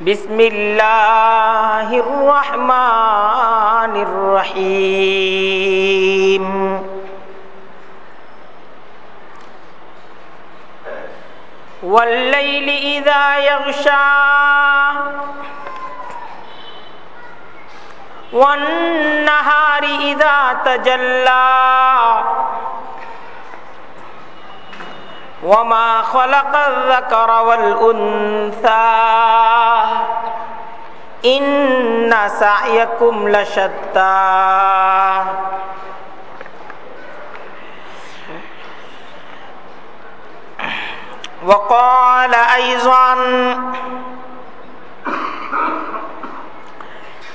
بسم الله الرحمن الرحيم. والليل إذا يغشى والنهار إذا تجلى وما خلق الذكر والأنثى إن سعيكم لشتى وقال أيضا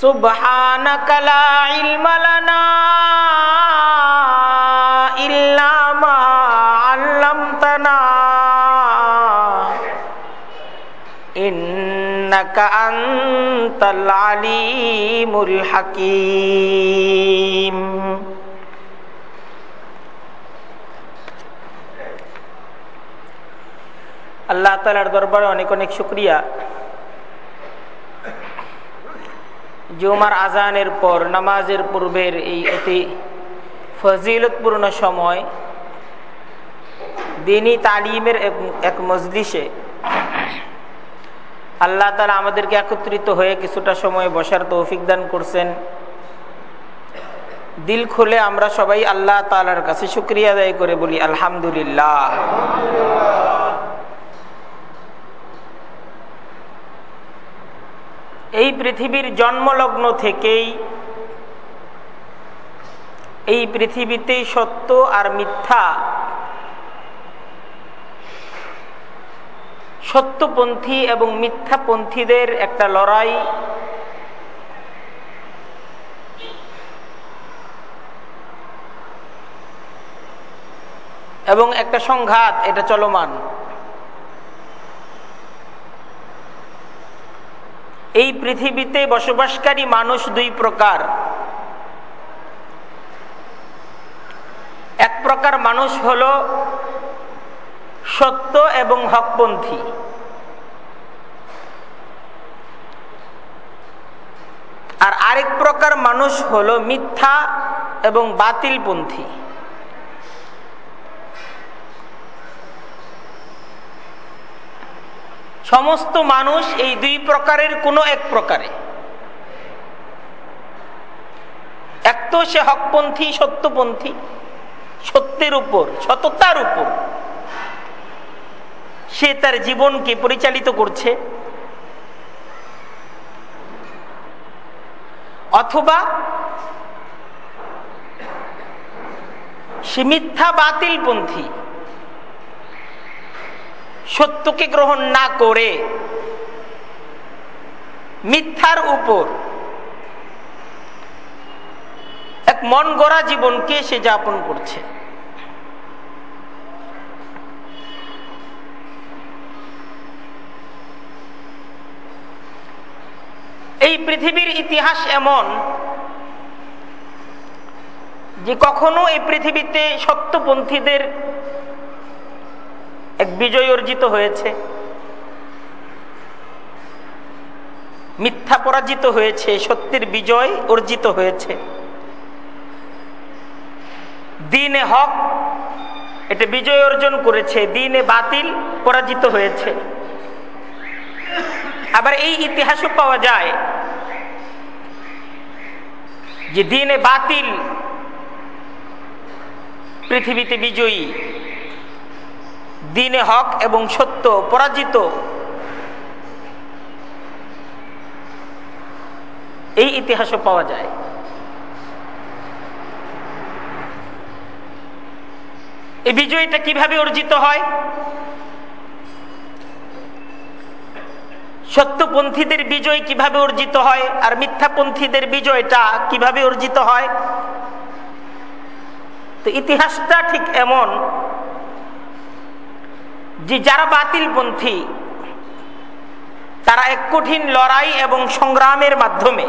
سبحانك لا علم لنا إلا ما علمتنا إنك أنت العليم الحكيم আল্লাহ তালার দরবারে অনেক অনেক শুক্রিয়া জুমার আজানের পর, নামাজের পূর্বের এই অতি ফজিলতপূর্ণ সময় দিনী তালিমের এক মজলিসে আল্লাহ তালা আমাদেরকে একত্রিত হয়ে কিছুটা সময় বসার তৌফিক দান করছেন। দিল খুলে আমরা সবাই আল্লাহ তালার কাছে শুক্রিয়া আদায় করে বলি, আলহামদুলিল্লাহ এই পৃথিবীর জন্মলগ্ন থেকেই এই পৃথিবীতে সত্য আর মিথ্যা সত্যপন্থী এবং মিথ্যাপন্থীদের একটা লড়াই এবং একটা সংঘাত, এটা চলমান। এই পৃথিবীতে বসবাসকারী মানুষ দুই প্রকার। এক প্রকার মানুষ হল সত্য এবং হকপন্থী। আর আরেক প্রকার মানুষ হল মিথ্যা এবং বাতিলপন্থী। সমস্ত মানুষ এই দুই প্রকারের কোনো এক প্রকারে। এক তো সে হকপন্থী, সত্যপন্থী, সত্যের উপর, সততার উপর। সে তার জীবনকে পরিচালিত করছে। অথবা সে মিথ্যা বাতিলপন্থী। সত্যকে গ্রহণ না করে মিথ্যার উপর এক মন গড়া জীবনকে সে যাপন করছে। এই পৃথিবীর ইতিহাস এমন যে কখনো এই পৃথিবীতে সত্যপন্থীদের এক বিজয় অর্জিত হয়েছে। মিথ্যা পরাজিত হয়েছে, সত্যের বিজয় অর্জিত হয়েছে। দিনে হক, এটা বিজয় অর্জন করেছে, দিনে বাতিল পরাজিত হয়েছে। আবার এই ইতিহাসও পাওয়া যায় যে দিনে বাতিল পৃথিবীতে বিজয়ী। দিনে হক এবং সত্য, পরাজিত। এই ইতিহাসও পাওয়া যায়। এই বিজয়টা কীভাবে অর্জিত হয়? সত্যপন্থীদের বিজয় কীভাবে অর্জিত হয় আর মিথ্যাপন্থীদের বিজয়টা কীভাবে অর্জিত হয়? তো ইতিহাসটা ঠিক এমন যে যারা বাতিলপন্থী, তারা এক কঠিন লড়াই এবং সংগ্রামের মাধ্যমে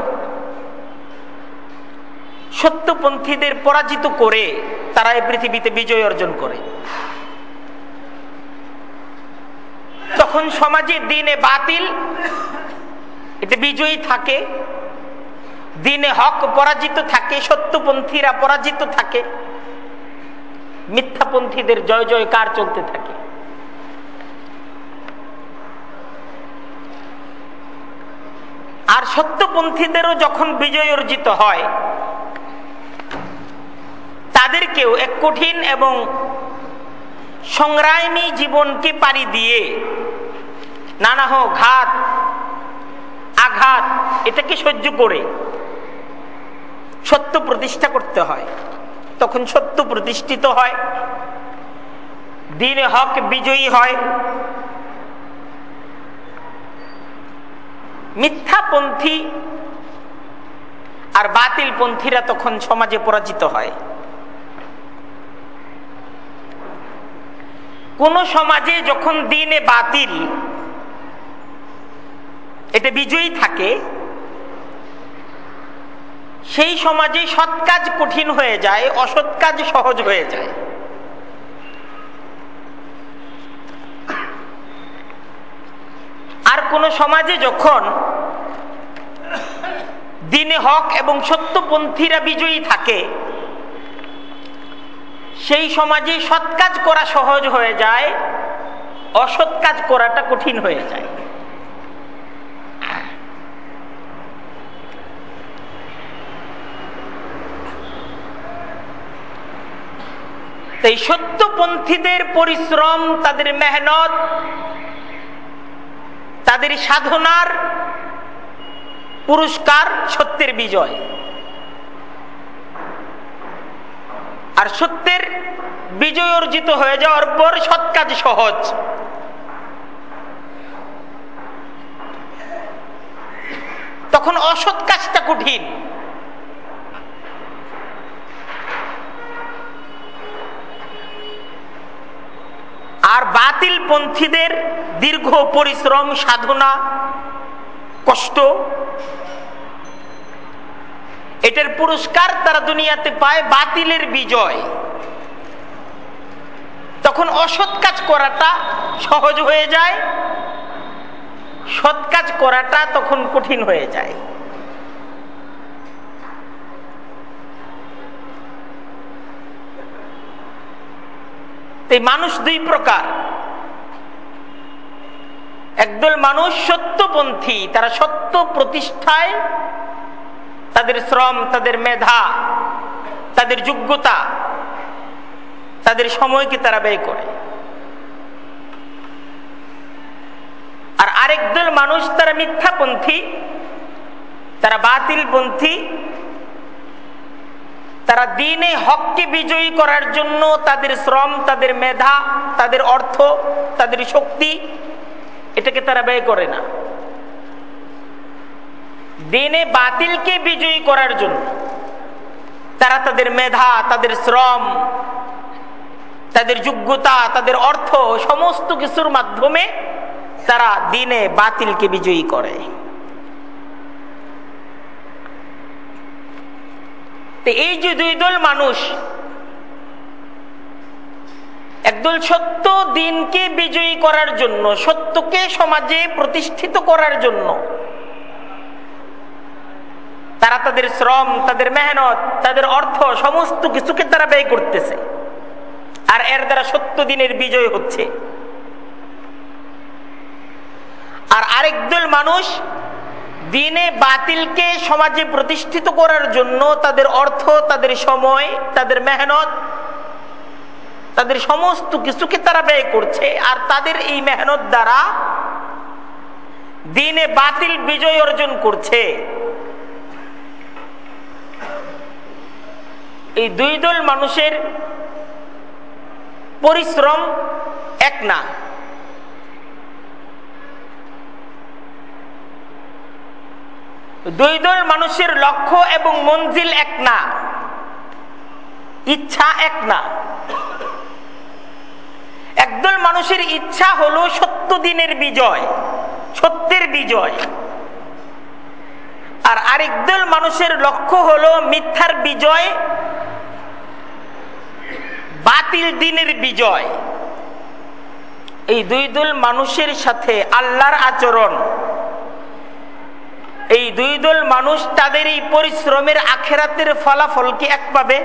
সত্যপন্থীদের পরাজিত করে তারা এই পৃথিবীতে বিজয় অর্জন করে। তখন সমাজে দিনে বাতিল, এতে বিজয়ী থাকে, দিনে হক পরাজিত থাকে, সত্যপন্থীরা পরাজিত থাকে, মিথ্যাপন্থীদের জয় জয়কার চলতে থাকে। আর সত্যপন্থীদেরও যখন বিজয় অর্জিত হয়, তাদেরকেও এক কঠিন এবং সংগ্রামী জীবনকে পাড়ি দিয়ে নানাহ ঘাত, আঘাত এটাকে সহ্য করে সত্য প্রতিষ্ঠা করতে হয়। তখন সত্য প্রতিষ্ঠিত হয়, দিনে হক বিজয়ী হয়। মিথ্যাপন্থী আর বাতিলপন্থীরা তখন সমাজে পরাজিত হয়। কোন সমাজে যখন দিনে বাতিল এটা বিজয়ী থাকে, সেই সমাজে সৎ কাজ কঠিন হয়ে যায়, অসৎ কাজ সহজ হয়ে যায় আর কোন সমাজে যখন দিনে হক এবং সত্যপন্থীরা বিজয়ী থাকে, সেই সমাজে সৎ কাজ করা সহজ হয়ে যায়, অসৎ কাজ করাটা কঠিন হয়ে যায়। এই সত্যপন্থীদের পরিশ্রম, তাদের মেহনত তাদের সাধনার পুরস্কার সত্যের বিজয়। আর সত্যের বিজয় অর্জিত হয়ে যাওয়ার পর সৎ কাজ সহজ। তখন অসৎ কাজটা কঠিন। আর বাতিল পন্থীদের দীর্ঘ পরিশ্রম, সাধনা, কষ্ট, এটার পুরস্কার তারা দুনিয়াতে পায় বাতিলের বিজয়। তখন অসৎ কাজ করাটা সহজ হয়ে যায়, সৎ কাজ করাটা তখন কঠিন হয়ে যায়। মানুষ দুই প্রকার। একদল মানুষ সত্যপন্থী, তারা সত্য প্রতিষ্ঠায় তাদের শ্রম, তাদের মেধা, তাদের যোগ্যতা, তাদের সময়কে তারা ব্যয় করে। আর আরেক দল মানুষ তারা মিথ্যাপন্থী, তারা বাতিলপন্থী, তারা দিনে হককে বিজয়ী করার জন্য তাদের শ্রম, তাদের মেধা, তাদের অর্থ, তাদের শক্তি এটাকে তারা ব্যয় করে না। দিনে বাতিলকে বিজয়ী করার জন্য তারা তাদের মেধা, তাদের শ্রম, তাদের যোগ্যতা, তাদের অর্থ, সমস্ত কিছুর মাধ্যমে তারা দিনে বাতিলকে বিজয়ী করে। এই যে দুই দল মানুষ একদল সত্য দিনকে বিজয়ী করার জন্য, সত্যকে সমাজে প্রতিষ্ঠিত করার জন্য। তারা তাদের শ্রম, তাদের মেহনত, তাদের অর্থ, সমস্ত কিছুকে তারা ব্যয় করতেছে। আর এর দ্বারা সত্য দিনের বিজয় হচ্ছে। আর আরেক দল মানুষ দিনে বাতিলকে সমাজে প্রতিষ্ঠিত করার জন্য তাদের অর্থ, তাদের সময়, তাদের মেহনত তাদের সমস্ত কিছুকে তারা ব্যয় করছে। আর তাদের এই মেহনত দ্বারা দিনে বাতিল বিজয় অর্জন করছে। এই দুই দল মানুষের পরিশ্রম এক না। দুই দল মানুষের লক্ষ্য এবং মঞ্জিল এক না। ইচ্ছা এক না। একদল মানুষের ইচ্ছা হলো সত্য দিনের বিজয়, সত্যের বিজয়। আর আরেক দল মানুষের লক্ষ্য হলো মিথ্যার বিজয়, বাতিল দিনের বিজয়। এই দুই দল মানুষের সাথে আল্লাহর আচরণ। এই দুই দল মানুষ তাদের এই পরিশ্রমের আখেরাতের ফলাফল কি এক পাবে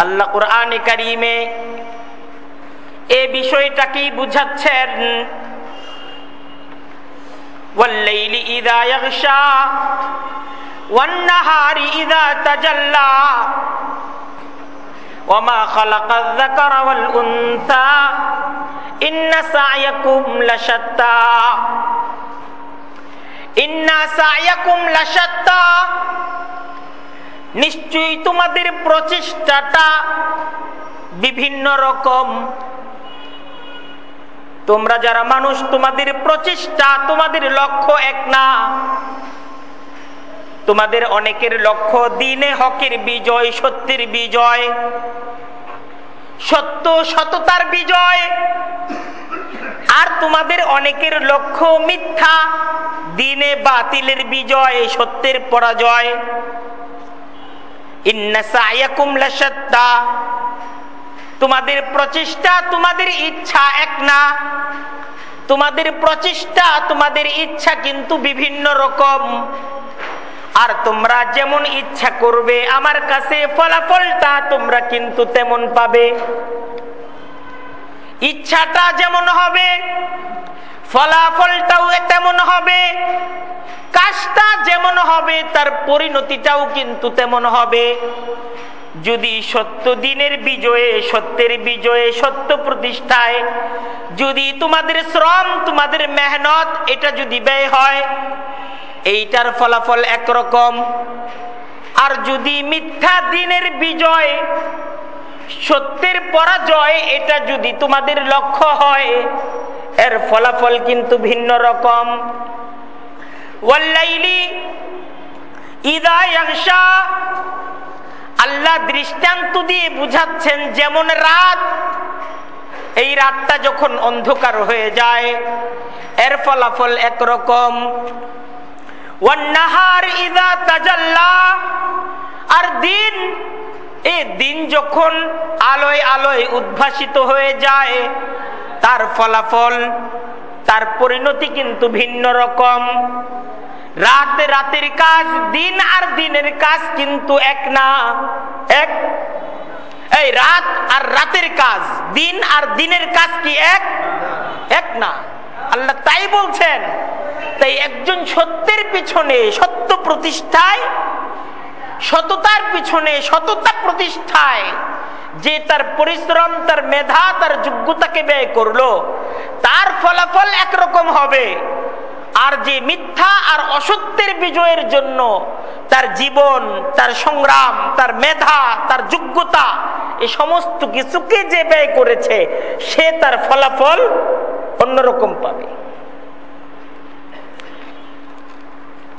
আল্লাহ কোরআন কারিমে এ বিষয়টাকেই বুঝাচ্ছেন ইন্না সায়াকুম লাশাত্তা নিশ্চয়ই তোমাদের প্রচেষ্টাটা বিভিন্ন রকম। তোমরা যারা মানুষ, তোমাদের প্রচেষ্টা, তোমাদের লক্ষ্য এক না। তোমাদের অনেকের লক্ষ্য দিনে হকের বিজয়, সত্যের বিজয়। সত্য, সততার বিজয়। আর তোমাদের অনেকের লক্ষ্য মিথ্যা, দিনে বাতিলের বিজয়, সত্যের পরাজয়। তোমাদের প্রচেষ্টা, তোমাদের ইচ্ছা এক না। তোমাদের প্রচেষ্টা, তোমাদের ইচ্ছা কিন্তু বিভিন্ন রকম। আর তোমরা যেমন ইচ্ছা করবে, আমার কাছে ফলাফলটা তোমরা কিন্তু তেমন পাবে। ইচ্ছাটা যেমন হবে ফলাফলটাও তেমন হবে, কাজটা যেমন হবে, তার পরিণতিটাও কিন্তু তেমন হবে। যদি সত্য দিনের বিজয়ে, সত্যের বিজয়ে, সত্য প্রতিষ্ঠায়, যদি তোমাদের শ্রম, তোমাদের মেহনত, এটা যদি ব্যয় হয়, এইটার ফলাফল একরকম। আর যদি মিথ্যা দিনের বিজয়, সত্যের পরাজয়, এটা যদি তোমাদের লক্ষ্য হয় এর ফলাফল কিন্তু ভিন্ন রকম। আল্লাহ দৃষ্টান্ত দিয়ে বুঝাচ্ছেন যেমন রাত, এই রাতটা যখন অন্ধকার হয়ে যায়, এর ফলাফল একরকম। আর দিন এ দিন যখন আলোয় আলোয় উদ্ভাসিত হয়ে যায়, তার ফলাফল, তার পরিণতি কিন্তু ভিন্ন রকম। রাত রাতের কাজ, দিন আর দিনের কাজ কিন্তু এক না, এক। এই রাত আর রাতের কাজ, দিন আর দিনের কাজ কি এক? এক না। আল্লাহ তাই বলছেন, তাই একজন সত্যের পিছনে সত্য প্রতিষ্ঠায় সততার পিছনে, সততা প্রতিষ্ঠায় যে তার পরিশ্রম, তার মেধা, তার যোগ্যতাকে ব্যয় করল, তার ফলাফল একরকম হবে। আর যে মিথ্যা আর অসত্যের বিজয়ের জন্য তার জীবন, তার সংগ্রাম, তার মেধা, তার যোগ্যতা এই সমস্ত কিছুকে যে ব্যয় করেছে, সে তার ফলাফল অন্যরকম পাবে।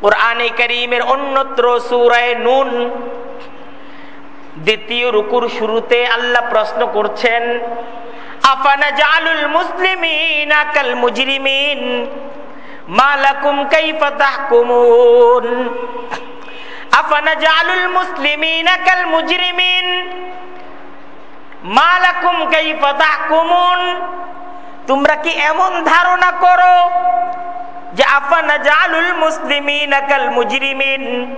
কোরআনে করিমের অন্যত্র সুরায় নুন দ্বিতীয় রুকুর শুরুতে আল্লাহ প্রশ্ন করছেন জালুল মুজরিমিন? মালাকুম জালুল মুজরিমিন? মালাকুম তোমরা কি এমন ধারণা করো যে আফানা জালুল মুসলিমিন কাল মুজরিমিন।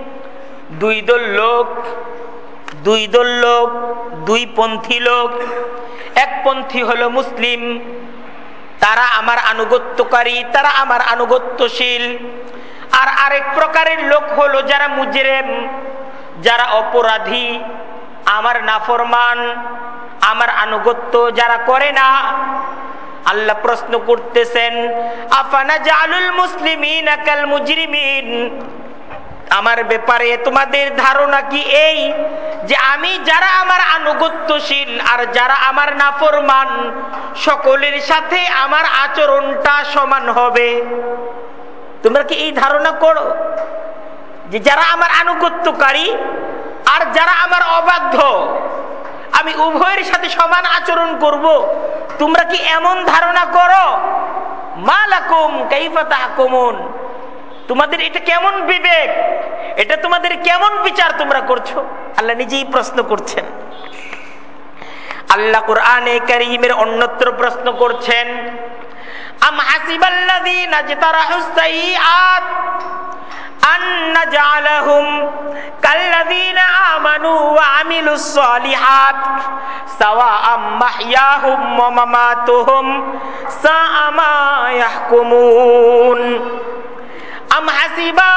দুই দল লোক, দুই দল লোক, দুই পন্থী লোক। এক পন্থী হলো মুসলিম। তারা আমার আনুগত্যকারী, তারা আমার আনুগত্যশীল। আর আরেক প্রকারের লোক হলো যারা মুজরেম, যারা অপরাধী, আমার নাফরমান, আমার আনুগত্য যারা করে না আল্লাহ প্রশ্ন করতেছেন, আফানা জালুল মুসলিমিন আকাল মুজরিমিন? আমার ব্যাপারে তোমাদের ধারণা কি এই, যে আমি যারা আমার আনুগত্যশীল আর যারা আমার নাফরমান, সকলের সাথে আমার আচরণটা সমান হবে? তোমরা কি এই ধারণা করো যে যারা আমার আনুগত্যকারী আর যারা আমার অবাধ্য আমি উভয়ের সাথে সমান আচরণ করব। তোমরা কি এমন ধারণা করো? কাইফা তোমাদের এটা কেমন বিবেক? এটা তোমাদের কেমন বিচার তোমরা করছ? আল্লাহ নিজেই প্রশ্ন করছেন। আল্লাহ কোরআনে করিমের অন্যত্র প্রশ্ন করছেন আম হাসিবাল্লাযীনা জাতারাহুস সাইয়্যাত আন নাজআলাহুম কাল্লাযীনা আমানু ওয়া আমিলুস সালিহাত সাওয়াআম মাহইয়াহুম ওয়া মামাতুহুম সাআ আম হাসিবা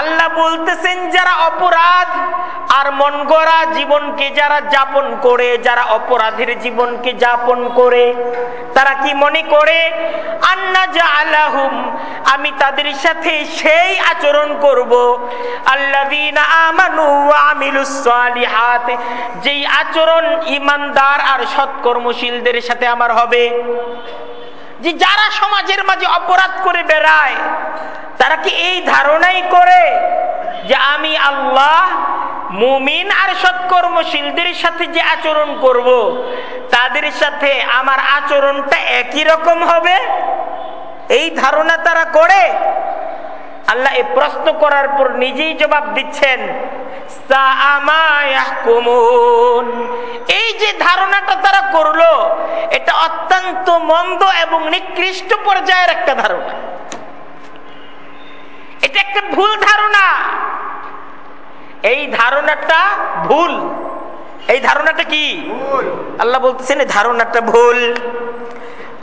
আল্লাহ বলতেছেন, যারা অপরাধ আর মন গড়া জীবনকে যারা যাপন করে, যারা অপরাধের জীবনকে যাপন করে, তারা কি মনে করে? আন্না আল্লাহুম আমি তাদের সাথে সেই আচরণ করব। আমিলুস যেই আচরণ ইমানদার আর সৎকর্মশীলদের সাথে আমার হবে। যে যারা সমাজের মাঝে অপরাধ করে বেড়ায়, তারা কি এই ধারণাই করে যে আমি আল্লাহ, মুমিন আর সৎকর্মশীলদের সাথে যে আচরণ করব। তাদের সাথে আমার আচরণটা একই রকম হবে এই ধারণা তারা করে আল্লাহ এই প্রশ্ন করার পর নিজেই জবাব দিচ্ছেন এই যে ধারণাটা তারা করল এটা অত্যন্ত মন্দ এবং নিকৃষ্ট পর্যায়ের একটা ধারণা। এটা একটা ভুল ধারণা। এই ধারণাটা ভুল। এই ধারণাটা কি? আল্লাহ বলতেছেন ধারণাটা ভুল।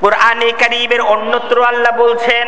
কোরআনে কারিমের অন্যত্র আল্লাহ বলছেন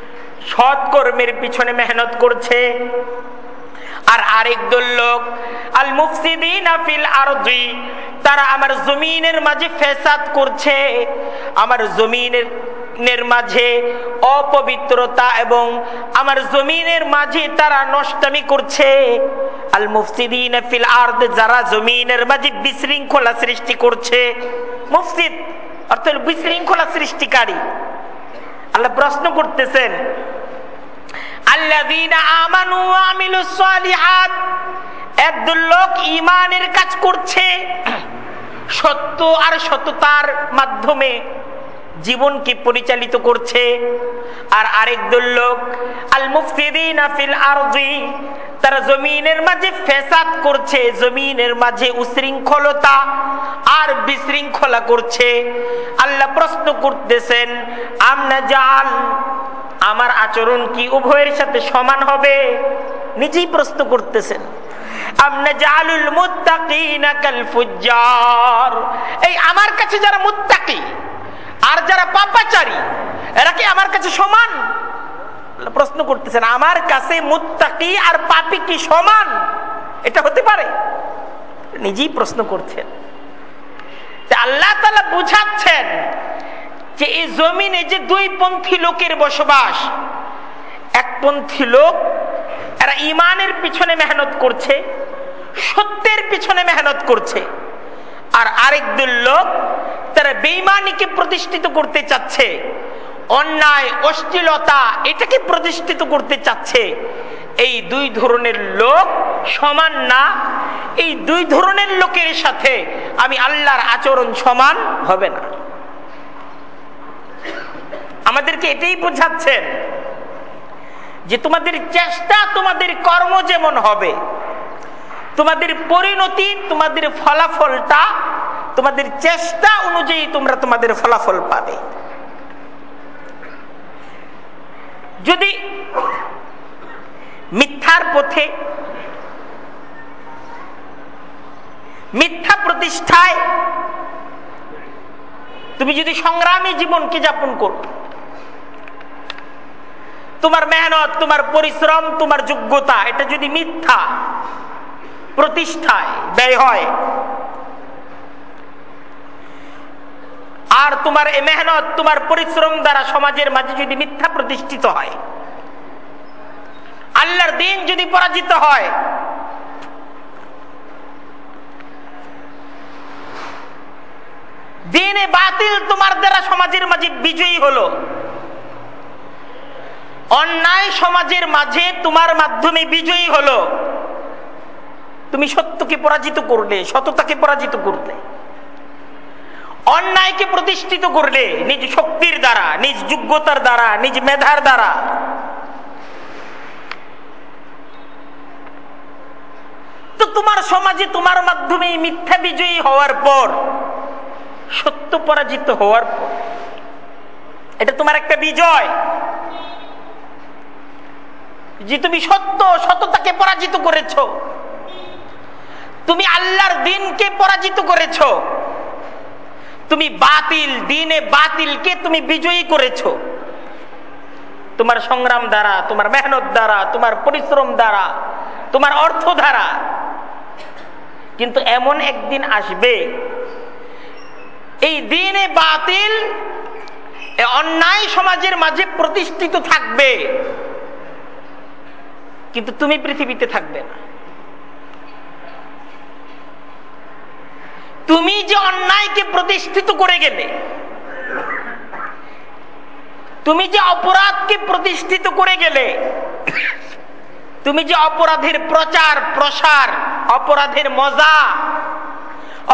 সৎ কর্মের পিছনে মেহনত করছে। আর আরেক দল লোক আল মুফসিদিন ফিল আরদি তারা আমার জমিনের মাঝে ফেসাদ করছে। আমার জমিনের নের মাঝে অপবিত্রতা এবং আমার জমিনের মাঝে তারা নষ্টামি করছে। আল মুফসিদিন ফিল আরদ যারা জমিনের মাঝে বিশৃঙ্খলা সৃষ্টি করছে। মুফসিদ অর্থাৎ বিশৃঙ্খলা সৃষ্টিকারী। আল্লাহ প্রশ্ন করতেছেন আল্লাযীনা আমানু ওয়া আমিলুস একদল লোক ইমানের কাজ করছে সত্য আর সততার মাধ্যমে জীবনকে পরিচালিত করছে। আর আরেক দল লোক আল মুফতিদিন ফিল আরদি, তারা জমিনের মাঝে ফেসাদ করছে, জমিনের মাঝে উশৃঙ্খলতা আর বিশৃঙ্খলা করছে। আল্লাহ প্রশ্ন করতেছেন আমনা জাল আমার আচরণ কি উভয়ের সাথে সমান হবে? নিজেই প্রশ্ন করতেছেন। এই আমার কাছে যারা মুত্তাকি আর যারা পাপাচারী, এরা কি আমার কাছে সমান? প্রশ্ন করতেছেন, আমার কাছে মুত্তাকি আর পাপি কি সমান? এটা হতে পারে? নিজেই প্রশ্ন করছেন। আল্লাহ তালা বুঝাচ্ছেন যে এই জমিনে যে দুই পন্থী লোকের বসবাস একপন্থী লোক এরা ইমানের পিছনে মেহনত করছে, সত্যের পিছনে মেহনত করছে, আর আরেক দল লোক তারা বেইমানিকে প্রতিষ্ঠিত করতে চাচ্ছে, অন্যায়, অশ্লীলতা এটাকে প্রতিষ্ঠিত করতে চাচ্ছে। এই দুই ধরনের লোক সমান না, এই দুই ধরনের লোকের সাথে আমি আল্লাহর আচরণ সমান হবে না। আমাদেরকে এটাই বোঝাচ্ছেন যে তোমাদের চেষ্টা, তোমাদের কর্ম যেমন হবে, তোমাদের পরিণতি, তোমাদের ফলাফলটা, তোমাদের চেষ্টা অনুযায়ী তোমরা তোমাদের ফলাফল পাবে। যদি মিথ্যার পথে, মিথ্যা প্রতিষ্ঠায় তুমি যদি সংগ্রামী জীবনকে যাপন করো তোমার মেহনত, তোমার পরিশ্রম, তোমার যোগ্যতা, এটা যদি মিথ্যা, প্রতিষ্ঠায়, ব্যয় হয়, আর তোমার এই মেহনত, তোমার পরিশ্রম দ্বারা সমাজের মাঝে যদি মিথ্যা প্রতিষ্ঠিত হয়, আল্লাহর দিন যদি পরাজিত হয়, দিনে বাতিল তোমার দ্বারা সমাজের মাঝে বিজয়ী হলো। অন্যায় সমাজের মাঝে তোমার মাধ্যমে বিজয়ী হলো। তুমি সত্যকে পরাজিত করলে, সততাকে পরাজিত করলে। অন্যায়কে প্রতিষ্ঠিত করলে নিজ শক্তির দ্বারা, নিজ যোগ্যতার দ্বারা, নিজ মেধার দ্বারা। তো তোমার সমাজে তোমার মাধ্যমে মিথ্যা বিজয়ী হওয়ার পর, সত্য পরাজিত হওয়ার পর, এটা তোমার একটা বিজয়। যে তুমি সত্য, সততাকে পরাজিত করেছ। তুমি আল্লাহর দিনকে পরাজিত করেছ। তুমি বাতিল, দিনে বাতিলকে তুমি বিজয়ী করেছ। তোমার সংগ্রাম দ্বারা, তোমার মেহনত দ্বারা, তোমার পরিশ্রম দ্বারা, তোমার অর্থ দ্বারা। কিন্তু এমন একদিন আসবে, এই দিনে বাতিল অন্যায় সমাজের মাঝে প্রতিষ্ঠিত থাকবে। কিন্তু তুমি পৃথিবীতে থাকবে না। তুমি যে অন্যায়কে প্রতিষ্ঠিত করে গেলে, তুমি যে অপরাধকে প্রতিষ্ঠিত করে গেলে, তুমি যে অপরাধের প্রচার, প্রসার, অপরাধের মজা,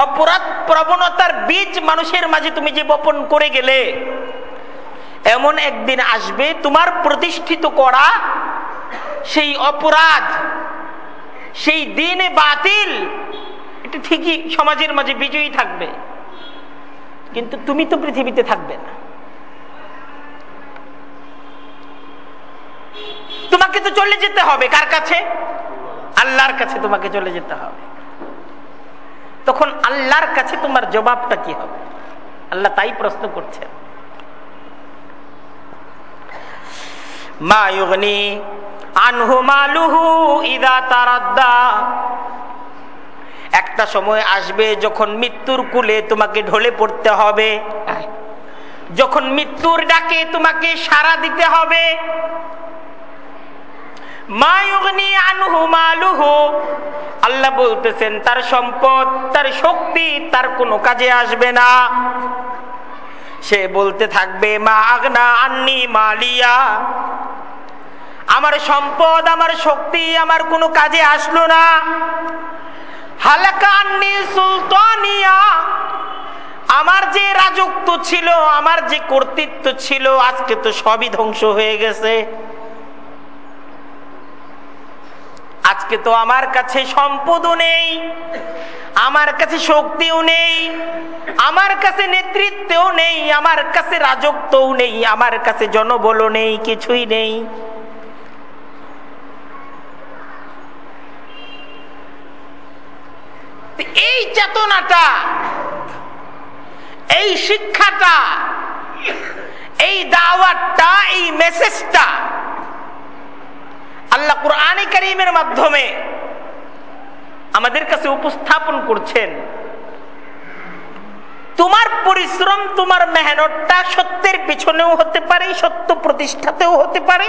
অপরাধ প্রবণতার বীজ মানুষের মাঝে তুমি যে বপন করে গেলে, এমন একদিন আসবে, তোমার প্রতিষ্ঠিত করা সেই অপরাধ, সেই দিনে বাতিল, এটা ঠিকই সমাজের মাঝে বিজয়ী থাকবে। কিন্তু তুমি তো পৃথিবীতে থাকবে না। তোমাকে তো চলে যেতে হবে কার কাছে? আল্লাহর কাছে তোমাকে চলে যেতে হবে। তখন আল্লাহর কাছে তোমার জবাবটা কি হবে? আল্লাহ তাই প্রশ্ন করছেন। মা আনহু ইদা তারাদ্দা। একটা সময় আসবে যখন মৃত্যুর কুলে তোমাকে ঢলে পড়তে হবে। যখন মৃত্যুর ডাকে তোমাকে সারা দিতে হবে। আল্লাহ বলতেছেন, তার সম্পদ, তার শক্তি তার কোনো কাজে আসবে না। সে বলতে থাকবে, মা আগনা আন্নি মালিয়া। আমার সম্পদ, আমার শক্তি, আমার কোনো কাজে আসলো না। সুলতানিয়া, আমার যে রাজত্ব ছিল, আমার যে কর্তৃত্ব ছিল, আজকে তো সবই ধ্বংস হয়ে গেছে। আজকে তো আমার কাছে সম্পদও নেই, আমার কাছে শক্তিও নেই, আমার কাছে নেতৃত্বও নেই, আমার কাছে রাজত্বও নেই, আমার কাছে জনবলও নেই, কিছুই নেই। এই চেতনাটা, এই শিক্ষাটা, এই দাওয়াতটা, এই মেসেজটা আল্লাহ কোরআনে করিমের মাধ্যমে আমাদের কাছে উপস্থাপন করছেন। তোমার পরিশ্রম, তোমার মেহনতটা সত্যের পিছনেও হতে পারে, সত্য প্রতিষ্ঠাতেও হতে পারে।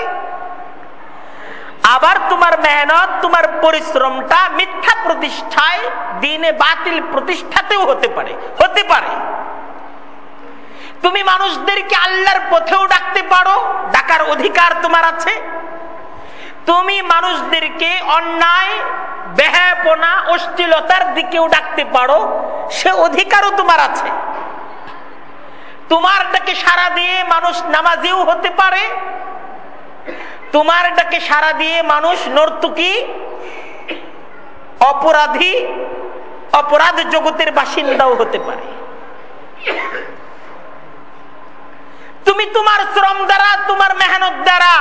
আবার তোমার মেহনত, তোমার পরিশ্রমটা মিথ্যা প্রতিষ্ঠায়, দিনে বাতিল প্রতিষ্ঠাতেও হতে পারে হতে পারে। তুমি মানুষদেরকে আল্লাহর পথেও ডাকতে পারো, ডাকার অধিকার তোমার আছে। তুমি মানুষদেরকে অন্যায় বেহাপনা অশ্লীলতার দিকেও ডাকতে পারো, সে অধিকারও তোমার আছে। তোমার ডাকে সারা দিয়ে মানুষ নামাজিও হতে পারে তোমার ডাকে সারা দিয়ে মানুষ নর্তুকি, অপরাধী, অপরাধ জগতের বাসিন্দাও হতে পারে। তুমি তোমার শ্রম দ্বারা, তোমার মেহনত দ্বারা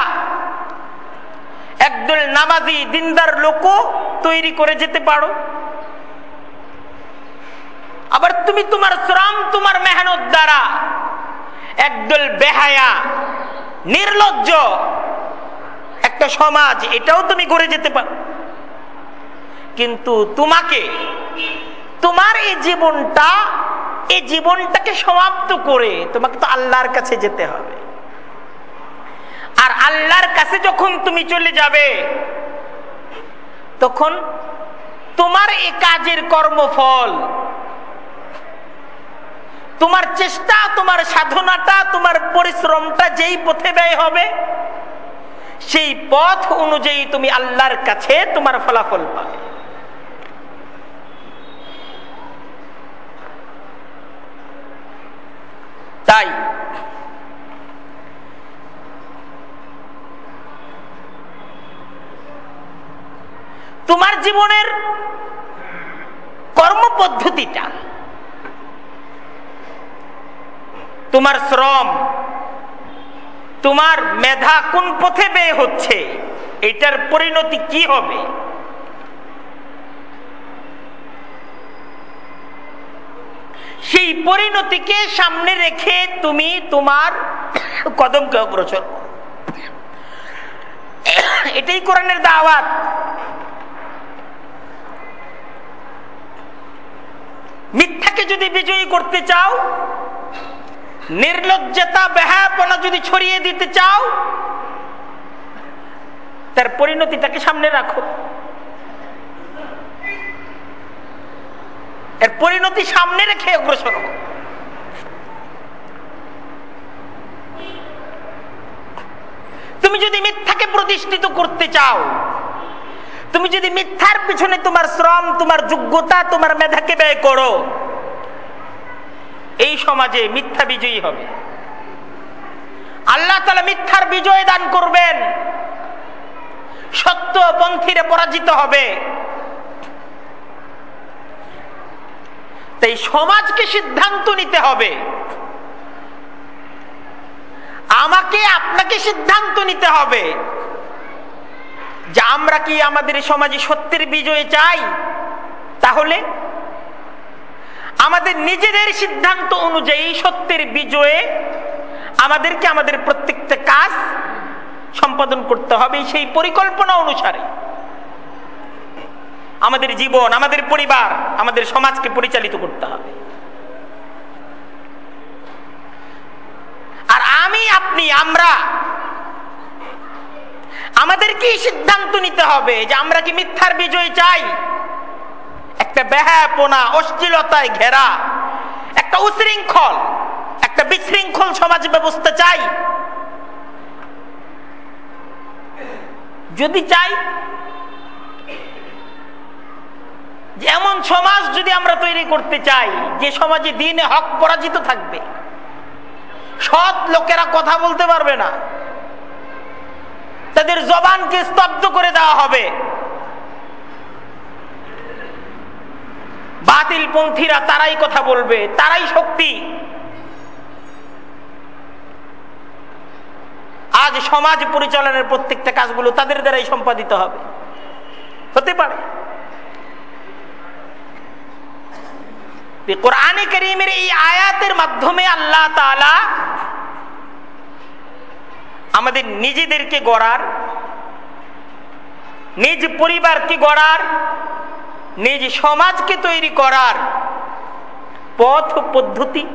একদল নামাজি, দিনদার লোকও তৈরি করে যেতে পারো। আবার তুমি তোমার শ্রম, তোমার মেহনত দ্বারা একদল বেহায়া, নির্লজ্জ একটা সমাজ, এটাও তুমি গড়ে যেতে পারো। কিন্তু তোমাকে, তোমার এই জীবনটা, এই জীবনটাকে সমাপ্ত করে তোমাকে তো আল্লাহর কাছে যেতে হবে। আর আল্লাহর কাছে যখন তুমি চলে যাবে, তখন তোমার এই কাজের কর্মফল, তোমার চেষ্টা, তোমার সাধনাটা, তোমার পরিশ্রমটা যেই পথে ব্যয় হবে সেই পথ অনুযায়ী তুমি আল্লাহর কাছে তোমার ফলাফল পাবে। তাই তোমার জীবনের কর্মপদ্ধতিটা, তোমার শ্রম তোমার মেধা কোন পথে ব্যয় হচ্ছে? এটার পরিণতি কি হবে? সেই পরিণতিকে সামনে রেখে তুমি তোমার কদমকে অগ্রসর এটাই কোরআনের দাওয়াত। মিথ্যাকে যদি বিজয়ী করতে চাও নির্লজ্জতা বেহাপনা যদি ছড়িয়ে দিতে চাও, তার পরিণতিটাকে সামনে রাখো। এর পরিণতি সামনে রেখে অগ্রসর তুমি যদি মিথ্যাকে প্রতিষ্ঠিত করতে চাও, তুমি যদি মিথ্যার পিছনে তোমার শ্রম, তোমার যোগ্যতা, তোমার মেধাকে ব্যয় করো এই সমাজে মিথ্যা বিজয়ী হবে। আল্লাহ তালা মিথ্যার বিজয় দান করবেন। সত্য পন্থীরে পরাজিত হবে। তাই সমাজকে সিদ্ধান্ত নিতে হবে। আমাকে আপনাকে সিদ্ধান্ত নিতে হবে যে আমরা কি আমাদের সমাজে সত্যের বিজয় চাই? তাহলে আমাদের নিজেদের সিদ্ধান্ত অনুযায়ী সত্যের বিজয়ে আমাদেরকে আমাদের প্রত্যেকটা কাজ সম্পাদন করতে হবে, সেই পরিকল্পনা অনুসারে। আমাদের জীবন, আমাদের পরিবার, আমাদের সমাজকে পরিচালিত করতে হবে। আর আমি, আপনি, আমরা আমাদেরকে সিদ্ধান্ত নিতে হবে যে আমরা কি মিথ্যার বিজয় চাই। একটা ব্যাহাপনা অশ্লীলতায় ঘেরা, একটা উশৃঙ্খল, একটা বিশৃঙ্খল সমাজ ব্যবস্থা চাই। যদি চাই যেমন সমাজ যদি আমরা তৈরি করতে চাই, যে সমাজে দিনে হক পরাজিত থাকবে, সৎ লোকেরা কথা বলতে পারবে না, তাদের জবানকে স্তব্ধ করে দেওয়া হবে। বাতিল পন্থীরা তারাই কথা বলবে, তারাই শক্তি। আজ সমাজ পরিচালনের প্রত্যেকটা কাজগুলো তাদের দ্বারাই সম্পাদিত হবে। হতে পারে। কোরআনে করিমের এই আয়াতের মাধ্যমে আল্লাহ তালা আমাদের নিজেদেরকে গড়ার, নিজ পরিবারকে গড়ার নিজ সমাজকে তৈরি করার পথ, পদ্ধতি,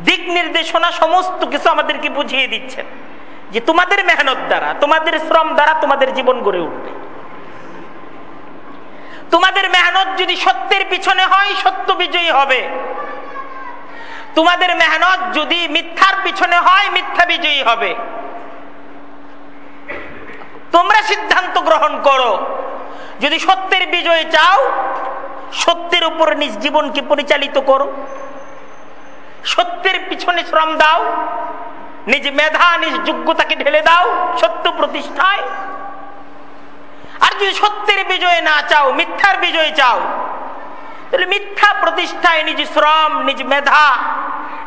দিক নির্দেশনা, সমস্ত কিছু আমাদেরকে বুঝিয়ে দিচ্ছেন যে তোমাদের মেহনত দ্বারা, তোমাদের শ্রম দ্বারা তোমাদের জীবন গড়ে উঠবে। তোমাদের মেহনত যদি সত্যের পিছনে হয়, সত্য বিজয়ী হবে। তোমাদের মেহনত যদি মিথ্যার পিছনে হয়, মিথ্যা বিজয়ী হবে। তোমরা সিদ্ধান্ত গ্রহণ করো। যদি সত্যের বিজয় চাও, সত্যের উপর নিজ জীবনকে পরিচালিত করো। সত্যের পিছনে শ্রম দাও, নিজ মেধা, নিজ যোগ্যতাকে ঢেলে দাও, সত্য প্রতিষ্ঠায়। আর যদি সত্যের বিজয় না চাও, মিথ্যার বিজয় চাও, তাহলে মিথ্যা প্রতিষ্ঠায় নিজ শ্রম, নিজ মেধা,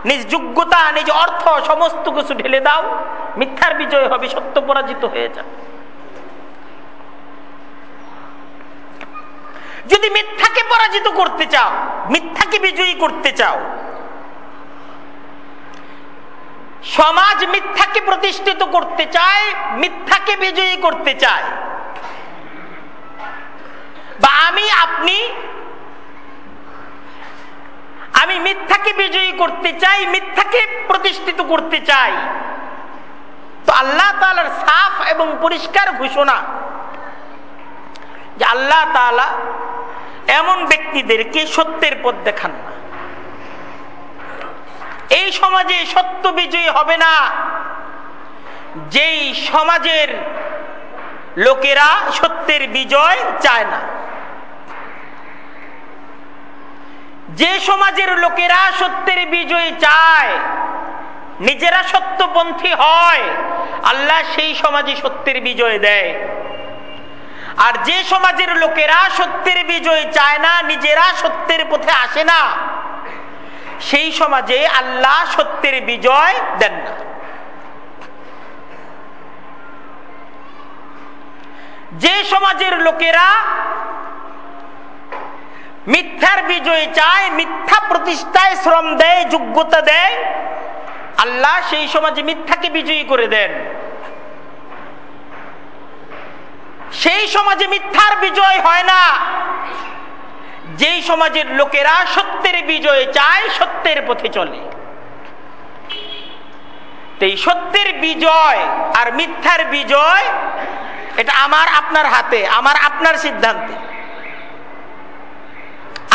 নিজ যোগ্যতা, নিজ অর্থ, সমস্ত কিছু ঢেলে দাও। মিথ্যার বিজয় হবে, সত্য পরাজিত হয়ে যাবে। যদি মিথ্যাকে পরাজিত করতে চাও, মিথ্যাকে বিজয়ী করতে চাও, সমাজ মিথ্যাকে প্রতিষ্ঠিত করতে চায়, মিথ্যাকে বিজয়ী করতে চায়, বা আমি, আপনি, আমি মিথ্যাকে বিজয়ী করতে চাই, মিথ্যাকে প্রতিষ্ঠিত করতে চাই, তো আল্লাহ তালার সাফ এবং পরিষ্কার ঘোষণা যে আল্লাহ তালা এমন ব্যক্তিদেরকে সত্যের পথ দেখান না। এই সমাজে সত্য বিজয়ী হবে না। যেই সমাজের লোকেরা সত্যের বিজয় চায় না। যে সমাজের লোকেরা সত্যের বিজয় চায়, নিজেরা সত্যপন্থী হয়, আল্লাহ সেই সমাজে সত্যের বিজয় দেয়। আর যে সমাজের লোকেরা সত্যের বিজয় চায় না, নিজেরা সত্যের পথে আসে না, সেই সমাজে আল্লাহ সত্যের বিজয় দেন না। যে সমাজের লোকেরা মিথ্যার বিজয় চায়, মিথ্যা প্রতিষ্ঠায় শ্রম দেয়, যোগ্যতা দেয়, আল্লাহ সেই সমাজে মিথ্যাকে বিজয়ী করে দেন। সেই সমাজে মিথ্যার বিজয় হয় না। যেই সমাজের লোকেরা সত্যের বিজয় চায়, সত্যের পথে চলে। এই সত্যের বিজয় আর মিথ্যার বিজয়, এটা আমার আপনার হাতে, আমার আপনার সিদ্ধান্তে।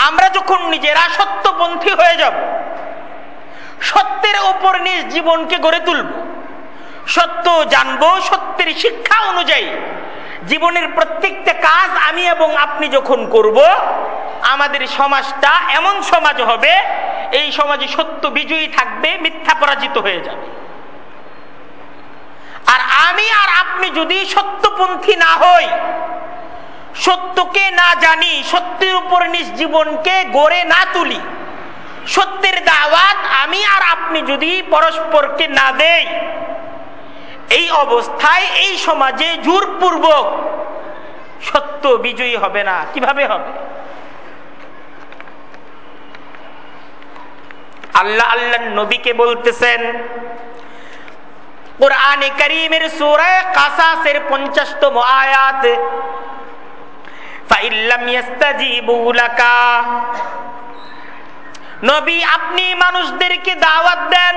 আমরা যখন নিজেরা সত্যপন্থী হয়ে যাব, সত্যের ওপর নিজ জীবনকে গড়ে তুলব, সত্য জানব, সত্যের শিক্ষা অনুযায়ী। জীবনের প্রত্যেকটা কাজ আমি এবং আপনি যখন করব, আমাদের সমাজটা এমন সমাজ হবে, এই সমাজে সত্য বিজয়ী থাকবে, মিথ্যা পরাজিত হয়ে যাবে। আর আমি আর আপনি যদি সত্যপন্থী না হই, সত্যকে না জানি, সত্যের উপর নিজ জীবনকে গড়ে না তুলি, সত্যের দাওয়াত আমি আর আপনি যদি পরস্পরকে না দেই এই অবস্থায় এই সমাজে জোরপূর্বক সত্য বিজয়ী হবে না। কীভাবে হবে? আল্লাহ আল্লাহ নবীকে বলতেছেন, কোরআনে করিমের সুরায় কাসাসের পঞ্চাশতম আয়াত নবী, আপনি মানুষদেরকে দাওয়াত দেন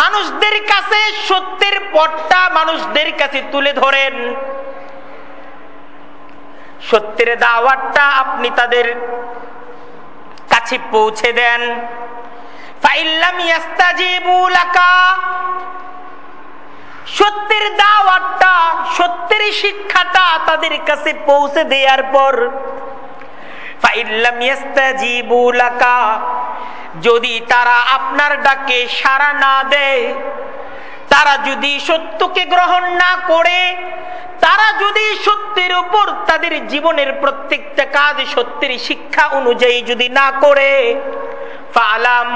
মানুষদের কাছে সত্যের পটটা মানুষদের কাছে তুলে ধরেন। সত্যের দাওয়াতটা আপনি তাদের কাছে পৌঁছে দেন। সত্যের দাওয়াতটা, সত্যের শিক্ষাটা তাদের কাছে পৌঁছে দেওয়ার পর যদি তারা আপনার ডাকে সাড়া না দেয়, তারা যদি সত্যকে গ্রহণ না করে, তারা যদি সত্যের উপর তাদের জীবনের প্রত্যেকটা কাজ সত্যের শিক্ষা অনুযায়ী যদি না করে, ফালাম,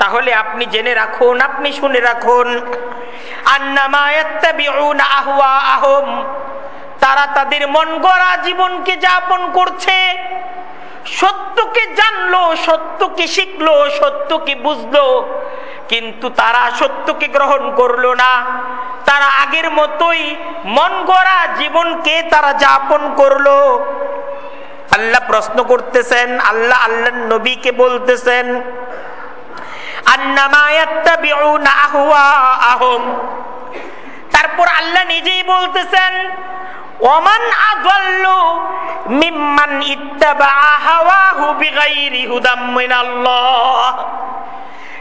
তাহলে আপনি জেনে রাখুন, আপনি শুনে রাখুন তারা তাদের মন গড়া জীবনকে যাপন করছে। সত্যকে জানলো, সত্যকে শিখলো, সত্যকে বুঝলো, কিন্তু তারা সত্যকে গ্রহণ করল না। তারা আগের মতোই মন গড়া জীবনকে তারা যাপন করল। আল্লাহ প্রশ্ন করতেছেন, আল্লাহ আল্লাহ নবীকে বলতেছেন তারপর আল্লাহ নিজেই বলতেছেন ওমান আদাল্লু মিম্মান ইত্তাবা হাওয়াহু বিগাইরি হুদাম মিনাল্লাহ।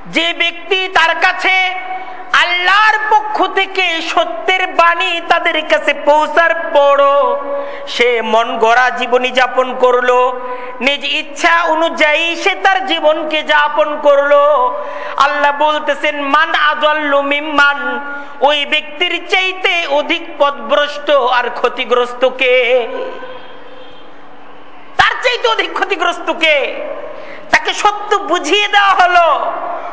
যে ব্যক্তি তার কাছে আল্লাহর পক্ষ থেকে সত্যের বাণী তাদের কাছে পৌঁছার পরও সে মন গড়া জীবনী যাপন করল, নিজ ইচ্ছা অনুযায়ী সে তার জীবনকে যাপন করল। আল্লাহ বলতেছেন, মান আজল্লু মিম্মান ওই ব্যক্তির চাইতে অধিক পদভ্রষ্ট আর ক্ষতিগ্রস্ত কে? তার চাইতে অধিক ক্ষতিগ্রস্ত কে? তাকে সত্য বুঝিয়ে দেওয়া হলো।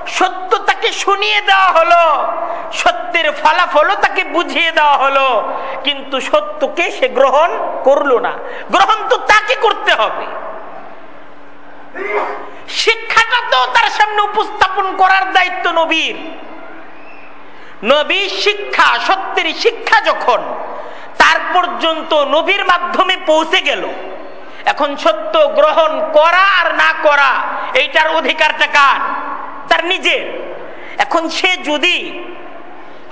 সত্য তাকে শুনিয়ে দেওয়া হলো, সত্যের ফলাফলও তাকে বুঝিয়ে দেওয়া হলো, কিন্তু সত্যকে সে গ্রহণ করল না। গ্রহণ তো তাকে করতে হবে। শিক্ষাটা তো তার সামনে উপস্থাপন করার দায়িত্ব নবীর। নবীর শিক্ষা, সত্যের শিক্ষা যখন, তার পর্যন্ত নবীর মাধ্যমে পৌঁছে গেল। এখন সত্য গ্রহণ করা আর না করা, এইটার অধিকারটা কার? তার নিজের এখন সে যদি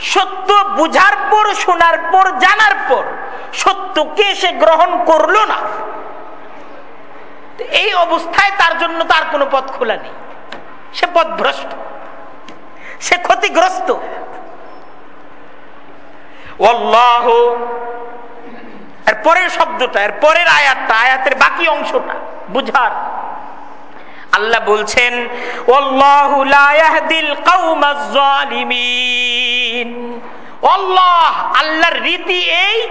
সত্য বুঝার পর, শোনার পর, জানার পর, সত্যকে সে গ্রহণ করল না এই অবস্থায় তার জন্য তার কোনো পথ খোলা নেই। সে পথভ্রষ্ট। সে ক্ষতিগ্রস্ত। এর পরের শব্দটা, এর পরের আয়াতটা, আয়াতের বাকি অংশটা, বুঝার। আল্লাহ বলছেন রীতি এই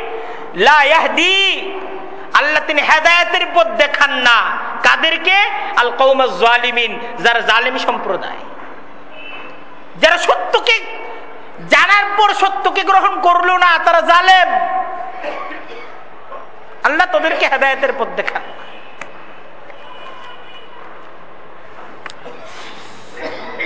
লাহদি আল্লাহ তিনি হেদায়তের পথ দেখান না। কাদেরকে? আল কৌমিন যারা জালিম সম্প্রদায়। যারা সত্যকে জানার পর সত্যকে গ্রহণ করল না, তারা জালেম। আল্লাহ তোদেরকে হেদায়তের পথ দেখান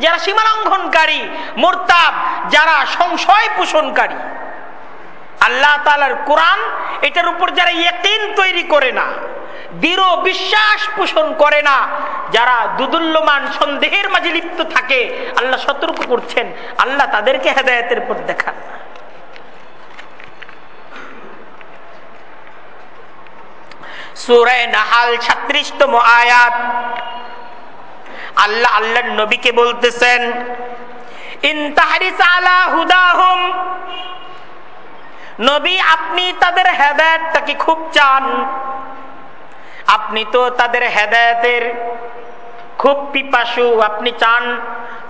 যারা সীমালঙ্ঘনকারী মুরতাব, যারা সংশয় পোষণকারী। আল্লাহ তালার কোরআন এটার উপর যারা ইয়কিন তৈরি করে না, দৃঢ় বিশ্বাস পোষণ করে না, যারা দুদুল্যমান সন্দেহের মাঝে লিপ্ত থাকে, আল্লাহ সতর্ক করছেন, আল্লাহ তাদেরকে হেদায়তের পর দেখান। না সুরায় নাহাল ছাত্রিশতম আয়াত। আল্লাহ আল্লাহ নবীকে বলতেছেন নবী, আপনি তাদের হেদায়তটাকে খুব চান। আপনি তো তাদের হেদায়তের খুব পিপাসু, আপনি চান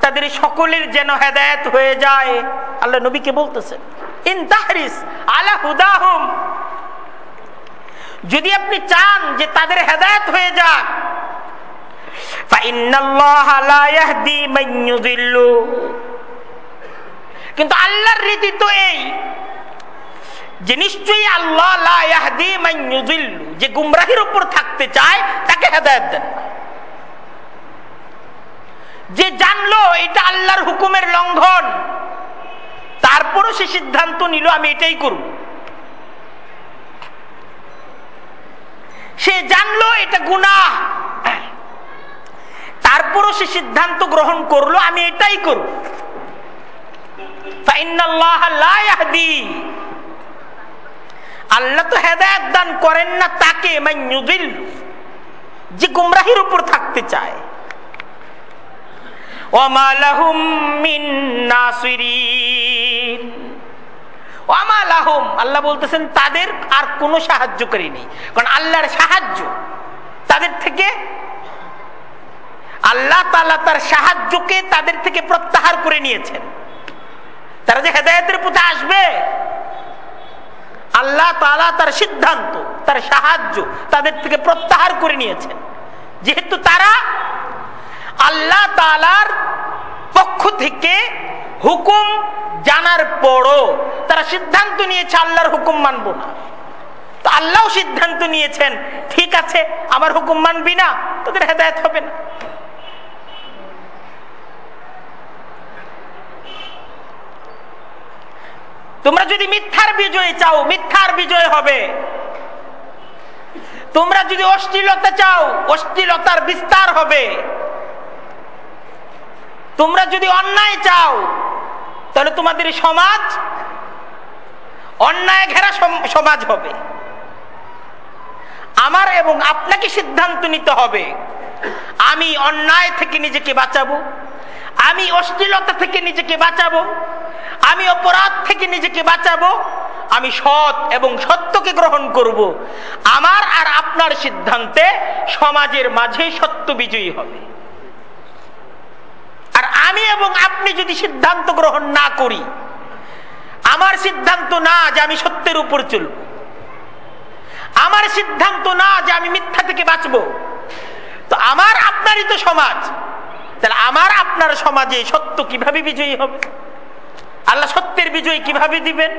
তাদের সকলের যেন হেদায়ত হয়ে যায়। আল্লাহ নবীকে বলতেছেন ইনতাহারিস আলা হুদাহুম। যদি আপনি চান যে তাদের হেদায়ত হয়ে যাক কিন্তু আল্লাহর রীতি তো এই যে নিশ্চয়ই আল্লাহ যে গুমরাহির উপর থাকতে চায়, তাকে হেদায়ত দেন। যে জানলো এটা আল্লাহর হুকুমের লঙ্ঘন, তারপরও সে সিদ্ধান্ত নিল, আমি এটাই করব। সে জানলো এটা গুণা তারপরও সে সিদ্ধান্ত গ্রহণ করল, আমি এটাই করব। আল্লাহ তো হেদায়ত দান করেন না, তাকে যে গুমরাহির উপর থাকতে চায়। আল্লাহ বলতেছেন, তাদের আর কোনো সাহায্যকারী নেই। কারণ আল্লাহর সাহায্য তাদের থেকে, আল্লাহ তালা তার সাহায্যকে তাদের থেকে প্রত্যাহার করে নিয়েছেন। তারা যে হেদায়তের পথে আসবে, আল্লাহ তালা তার সিদ্ধান্ত, তার সাহায্য তাদের থেকে প্রত্যাহার করে নিয়েছেন। যেহেতু তারা আল্লাহ তালার পক্ষ থেকে হুকুম জানার পরও তারা সিদ্ধান্ত নিয়েছে, আল্লাহর হুকুম মানব না। তো আল্লাহ সিদ্ধান্ত নিয়েছেন, ঠিক আছে, আমার হুকুম মানবি না, তোদের হেদায়ত হবে না। তোমরা যদি মিথ্যার বিজয় চাও, মিথ্যার বিজয় হবে। তোমরা যদি অশ্লীলতা চাও, অশ্লীলতার বিস্তার হবে। তোমরা যদি অন্যায় চাও তাহলে তোমাদের সমাজ অন্যায় ঘেরা সমাজ হবে আমার এবং আপনাকে সিদ্ধান্ত নিতে হবে, আমি অন্যায় থেকে নিজেকে বাঁচাবো, আমি অশ্লীলতা থেকে নিজেকে বাঁচাবো, আমি অপরাধ থেকে নিজেকে বাঁচাবো, আমি সৎ এবং সত্যকে গ্রহণ করব। আমার আর আপনার সিদ্ধান্তে সমাজের মাঝে সত্য বিজয়ী হবে আর আমি এবং আপনি যদি সিদ্ধান্ত গ্রহণ না করি, আমার সিদ্ধান্ত না যে আমি সত্যের উপর চলব, আমার সিদ্ধান্ত না যে আমি মিথ্যা থেকে বাঁচব, তো আমার আপনারই তো সমাজ। তাহলে আমার আপনার সমাজে সত্য কীভাবে বিজয়ী হবে? আল্লাহ সত্যের বিজয় কীভাবে দিবেন?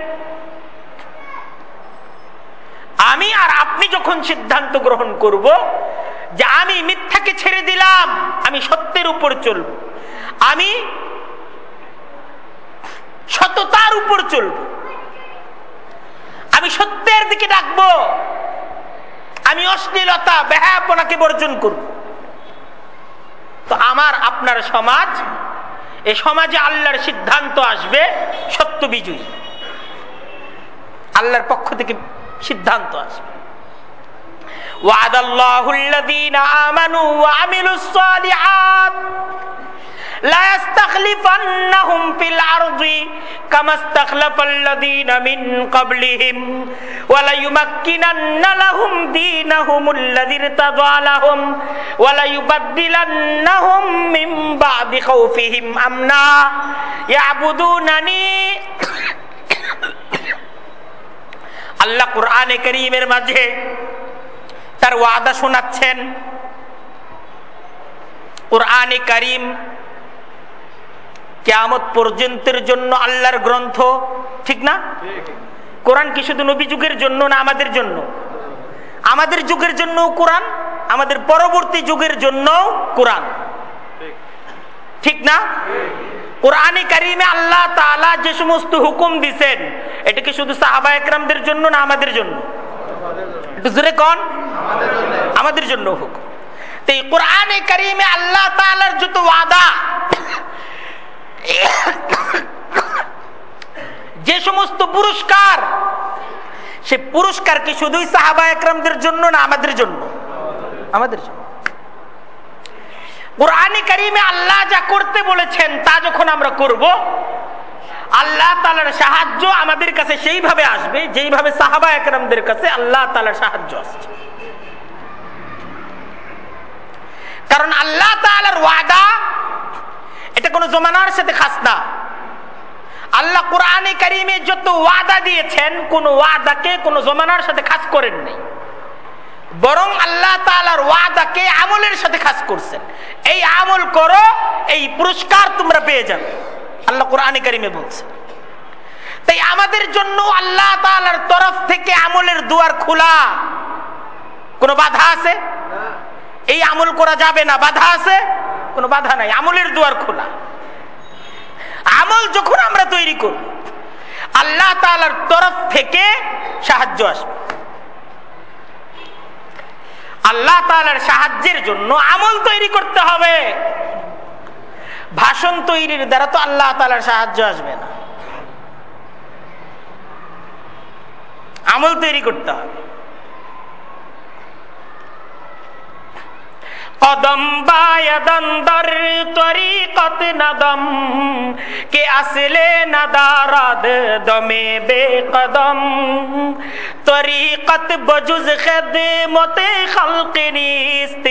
আমি আর আপনি যখন সিদ্ধান্ত গ্রহণ করব যে আমি মিথ্যাকে ছেড়ে দিলাম, আমি সত্যের উপর চলব আমি সততার উপর চলব। আমি সত্যের দিকে ডাকব। আমি অশ্লীলতা ব্যাপনাকে বর্জন করব। তো আমার, আপনার সমাজ, এ সমাজে আল্লাহর সিদ্ধান্ত আসবে সত্য বিজয়ী। আল্লাহর পক্ষ থেকে সিদ্ধান্ত আসবে। ওয়াদাল্লাহুল্লাযীনা আমানু ওয়া আমিলুস সালিহাত। لا يستخلفنهم في الأرض كما استخلف الذين من قبلهم وليمكنن لهم دينهم الذي ارتضى لهم وليبدلنهم من بعد خوفهم أمنا يعبدونني আল্লাহ কোরআনে করিমের মাঝে তার ওয়াদা শোনাচ্ছেন কোরআনে করিম কেয়ামত পর্যন্তের জন্য আল্লাহর গ্রন্থ, ঠিক না? কোরআন কি শুধু নবী যুগের জন্য না আমাদের জন্য? আমাদের যুগের জন্য কোরআন, আমাদের পরবর্তী যুগের জন্য কোরআন। ঠিক না? কোরআনে কারিমে আল্লাহ তালা যে সমস্ত হুকুম দিছেন, এটা কি শুধু সাহাবা একরামদের জন্য না আমাদের জন্য? কন। আমাদের জন্য হুকুম। তো এই কোরআনে কারিমে আল্লাহ তালার যত ওয়াদা যে সমস্ত পুরস্কার, সে পুরস্কার কি শুধুই সাহাবা একরামদের জন্য না আমাদের জন্য? আমাদের জন্য। কোরআনে কারিমে আল্লাহ যা করতে বলেছেন, তা যখন আমরা করব, আল্লাহ তালার সাহায্য আমাদের কাছে সেইভাবে আসবে, যেইভাবে সাহাবা একরামদের কাছে আল্লাহ তালার সাহায্য আসছে। কারণ আল্লাহ তালার ওয়াদা কোনো জমানার সাথে খাস না। আল্লাহ কোরআনে কারিমে যত ওয়াদা দিয়েছেন, কোন ওয়াদাকে কোন জমানার সাথে খাস করেন নাই। বরং আল্লাহ তালার ওয়াদাকে আমলের সাথে খাস করছেন। এই আমল করো, এই পুরস্কার তোমরা পেয়ে যাবে। আল্লাহ কোরআনে কারিমে বলছে। তাই আমাদের জন্য আল্লাহ তালার তরফ থেকে আমলের দুয়ার খোলা। কোনো বাধা আছে? এই আমল করা যাবে না, বাধা আছে? কোনো বাধা নাই, আমলের দুয়ার খোলা। আমল যখন আমরা তৈরি করব, আল্লাহ তালার তরফ থেকে সাহায্য আসবে। আল্লাহ তালার সাহায্যের জন্য আমল তৈরি করতে হবে। ভাষণ তৈরির দ্বারা তো আল্লাহ তালার সাহায্য আসবে না। আমল তৈরি করতে হবে। কদম বায়দন দর তরিকত নদম। কে আসলে নদারদ দমে বেকদম তরিকত বজুজ খেদমত খলক নিস্ত।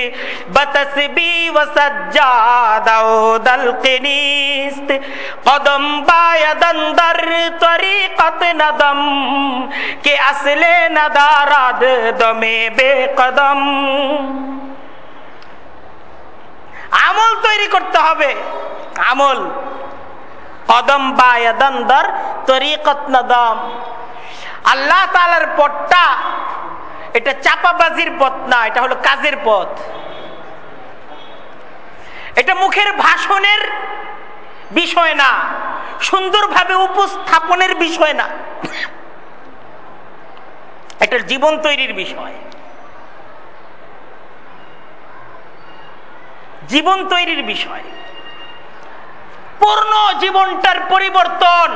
বতসবি ও সজ্জাদা দলক নিস্ত। কদম বায়দন দর তরিকত নদম। কে আসলে নদারদ দমে বেকদম আমল তৈরি করতে হবে। আমল। কদম বায়াদন্দর তরিকত নদম। আল্লাহ তালার পথটা এটা চাপাবাজির পথ না, এটা হলো কাজের পথ। এটা মুখের ভাষণের বিষয় না, সুন্দরভাবে উপস্থাপনের বিষয় না। এটার জীবন তৈরির বিষয়। জীবন তৈরির বিষয়। পূর্ণ জীবনটার পরিবর্তন।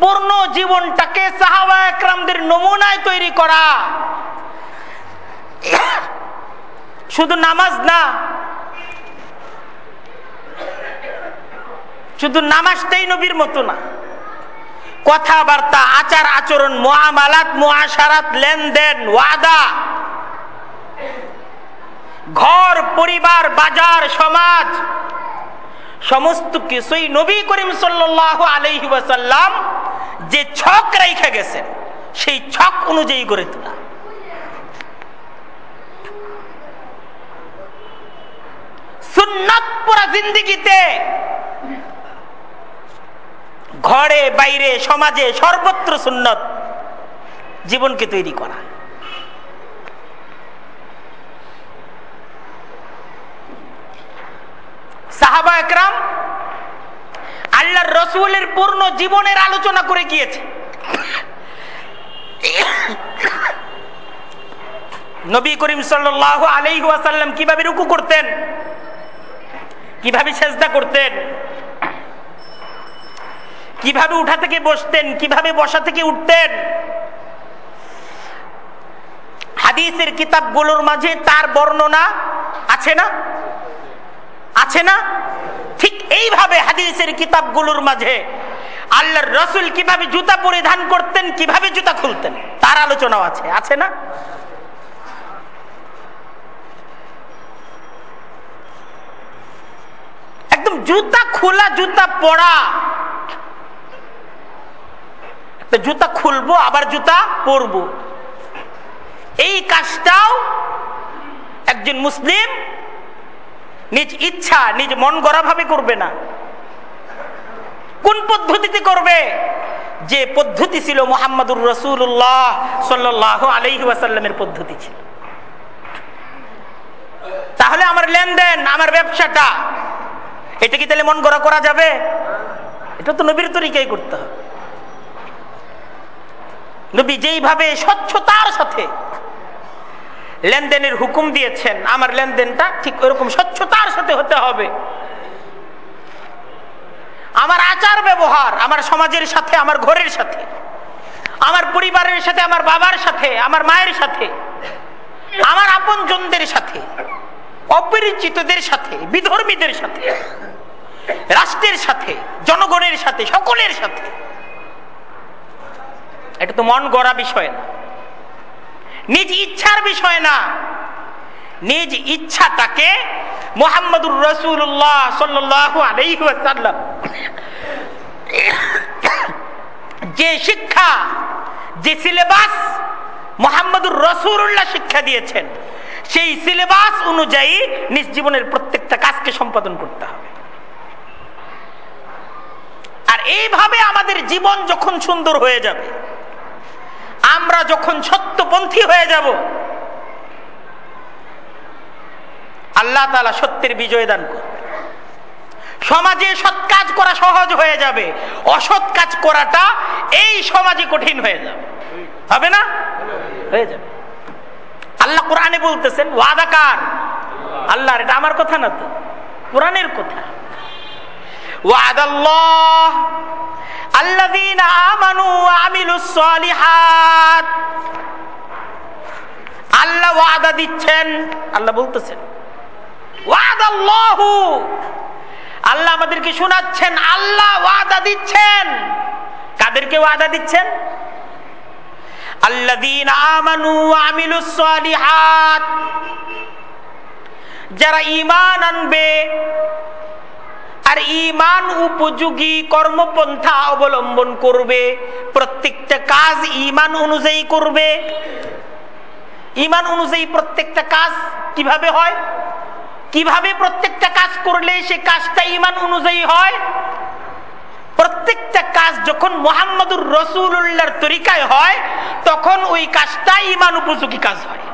পূর্ণ জীবনটাকে সাহাবা একরামদের নমুনায় তৈরি করা। শুধু নামাজ না, শুধু নামাজটাই নবীর মতো না, কথাবার্তা, আচার আচরণ, মহামালাত, মহাসারাত, লেনদেন, ওয়াদা ঘর, পরিবার, বাজার, সমাজ, সমস্ত কিছুই নবী করিম সাল্লাহ আলহি ওয়াসাল্লাম যে ছক রেখে গেছেন, সেই ছক অনুযায়ী করে তোলা। পুরা জিন্দিগিতে ঘরে, বাইরে, সমাজে সর্বত্র সুন্নত জীবনকে তৈরি করা। সাহাবা একরাম আল্লাহর রসুলের পূর্ণ জীবনের আলোচনা করে গিয়েছে। নবী করিম সাল্লাহ আলহাসাল্লাম কীভাবে রুকু করতেন? কীভাবে সেজদা করতেন? কীভাবে উঠা থেকে বসতেন? কীভাবে বসা থেকে উঠতেন? হাদিসের কিতাবগুলোর মাঝে তার বর্ণনা আছে না? আছে না? ঠিক এইভাবে হাদিসের কিতাবগুলোর মাঝে আল্লাহর রসুল কীভাবে জুতা পরিধান করতেন, কীভাবে জুতা খুলতেন, তার আলোচনাও আছে। আছে না? একদম জুতা খোলা, জুতা একটা জুতা খুলবো, আবার জুতা পরবো। এই কাজটাও একজন মুসলিম নিজ ইচ্ছা, নিজ মন গড়া ভাবে করবে না। কোন পদ্ধতিতে করবে? যে পদ্ধতি ছিল মোহাম্মদুর রসুল্লাহ সাল্লাহ আলহি ওয়াসাল্লামের পদ্ধতি ছিল। তাহলে আমার লেনদেন, আমার ব্যবসাটা, এটা কি তাহলে মন গড়া করা যাবে? এটা তো নবীর তরিকাই করতে হবে। নবী যেইভাবে স্বচ্ছতার সাথে লেনদেনের হুকুম দিয়েছেন। আমার লেনদেনটা ঠিক ওরকম স্বচ্ছতার সাথে হতে হবে। আমার আচার ব্যবহার আমার সমাজের সাথে, আমার ঘরের সাথে, আমার পরিবারের সাথে, আমার বাবার সাথে, আমার মায়ের সাথে, আমার আপন জনদের সাথে, অপরিচিতদের সাথে, বিধর্মীদের সাথে, রাষ্ট্রের সাথে, জনগণের সাথে, সকলের সাথে। এটা তো মন গড়া বিষয় না। নিজ ইচ্ছার বিষয় না। নিজ ইচ্ছাটাকে মোহাম্মদুর রসুল্লাহ সাল্লাহ আলাইসাল্লাম যে শিক্ষা, যে সিলেবাস মোহাম্মদুর রসুল্লাহ শিক্ষা দিয়েছেন, সেই সিলেবাস অনুযায়ী নিজ জীবনের প্রত্যেকটা কাজকে সম্পাদন করতে হবে। আর এইভাবে আমাদের জীবন যখন সুন্দর হয়ে যাবে আমরা যখন সত্যপন্থী হয়ে যাব, আল্লাহ তালা সত্যের বিজয় দান করবে সমাজে সৎ কাজ করা সহজ হয়ে যাবে, অসৎ কাজ করাটা এই সমাজে কঠিন হয়ে যাবে। হবে না? হয়ে যাবে। আল্লাহ কোরআনে বলতেছেন ওয়াদাকার আল্লাহ এটা আমার কথা না তো, কোরআনের কথা। আল্লাহ ওয়াদা দিচ্ছেন, আল্লাহ বলতেছেন আল্লাহ আমাদেরকে শোনাচ্ছেন, আল্লাহ ওয়াদা দিচ্ছেন। কাদেরকে ওয়াদা দিচ্ছেন? যারা ইমান আনবে আর ইমান উপযোগী কর্মপন্থা অবলম্বন করবে, প্রত্যেকটা কাজ ইমান অনুযায়ী করবে। ইমান অনুযায়ী প্রত্যেকটা কাজ কীভাবে হয়? কীভাবে প্রত্যেকটা কাজ করলে সে কাজটা ইমান অনুযায়ী হয়? প্রত্যেকটা কাজ যখন মোহাম্মদুর রসুল্লাহর তরিকায় হয়, তখন ওই কাজটা ইমান উপযোগী কাজ হয়।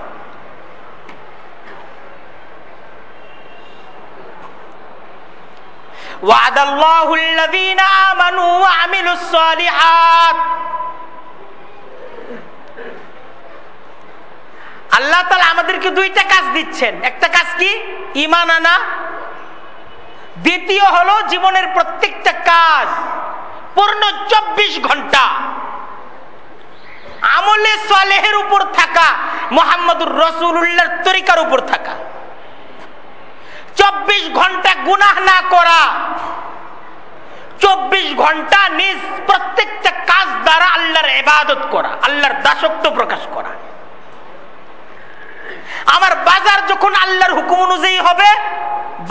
আল্লাহ তালা আমাদেরকে দুইটা কাজ দিচ্ছেন। একটা কাজ কি? ইমান আনা। দ্বিতীয় হলো জীবনের প্রত্যেকটা কাজ পূর্ণ চব্বিশ ঘণ্টা। আমলে সালেহের উপর থাকা, মোহাম্মদুর রসুল্লাহর তরিকার উপর থাকা। চব্বিশ ঘণ্টা গুনাহ না করা, চব্বিশ ঘণ্টা নিজ প্রত্যেকটা কাজ দ্বারা আল্লাহর এবাদত করা, আল্লাহর দাসত্ব প্রকাশ করা। আমার বাজার যখন আল্লাহর হুকুম অনুযায়ী হবে,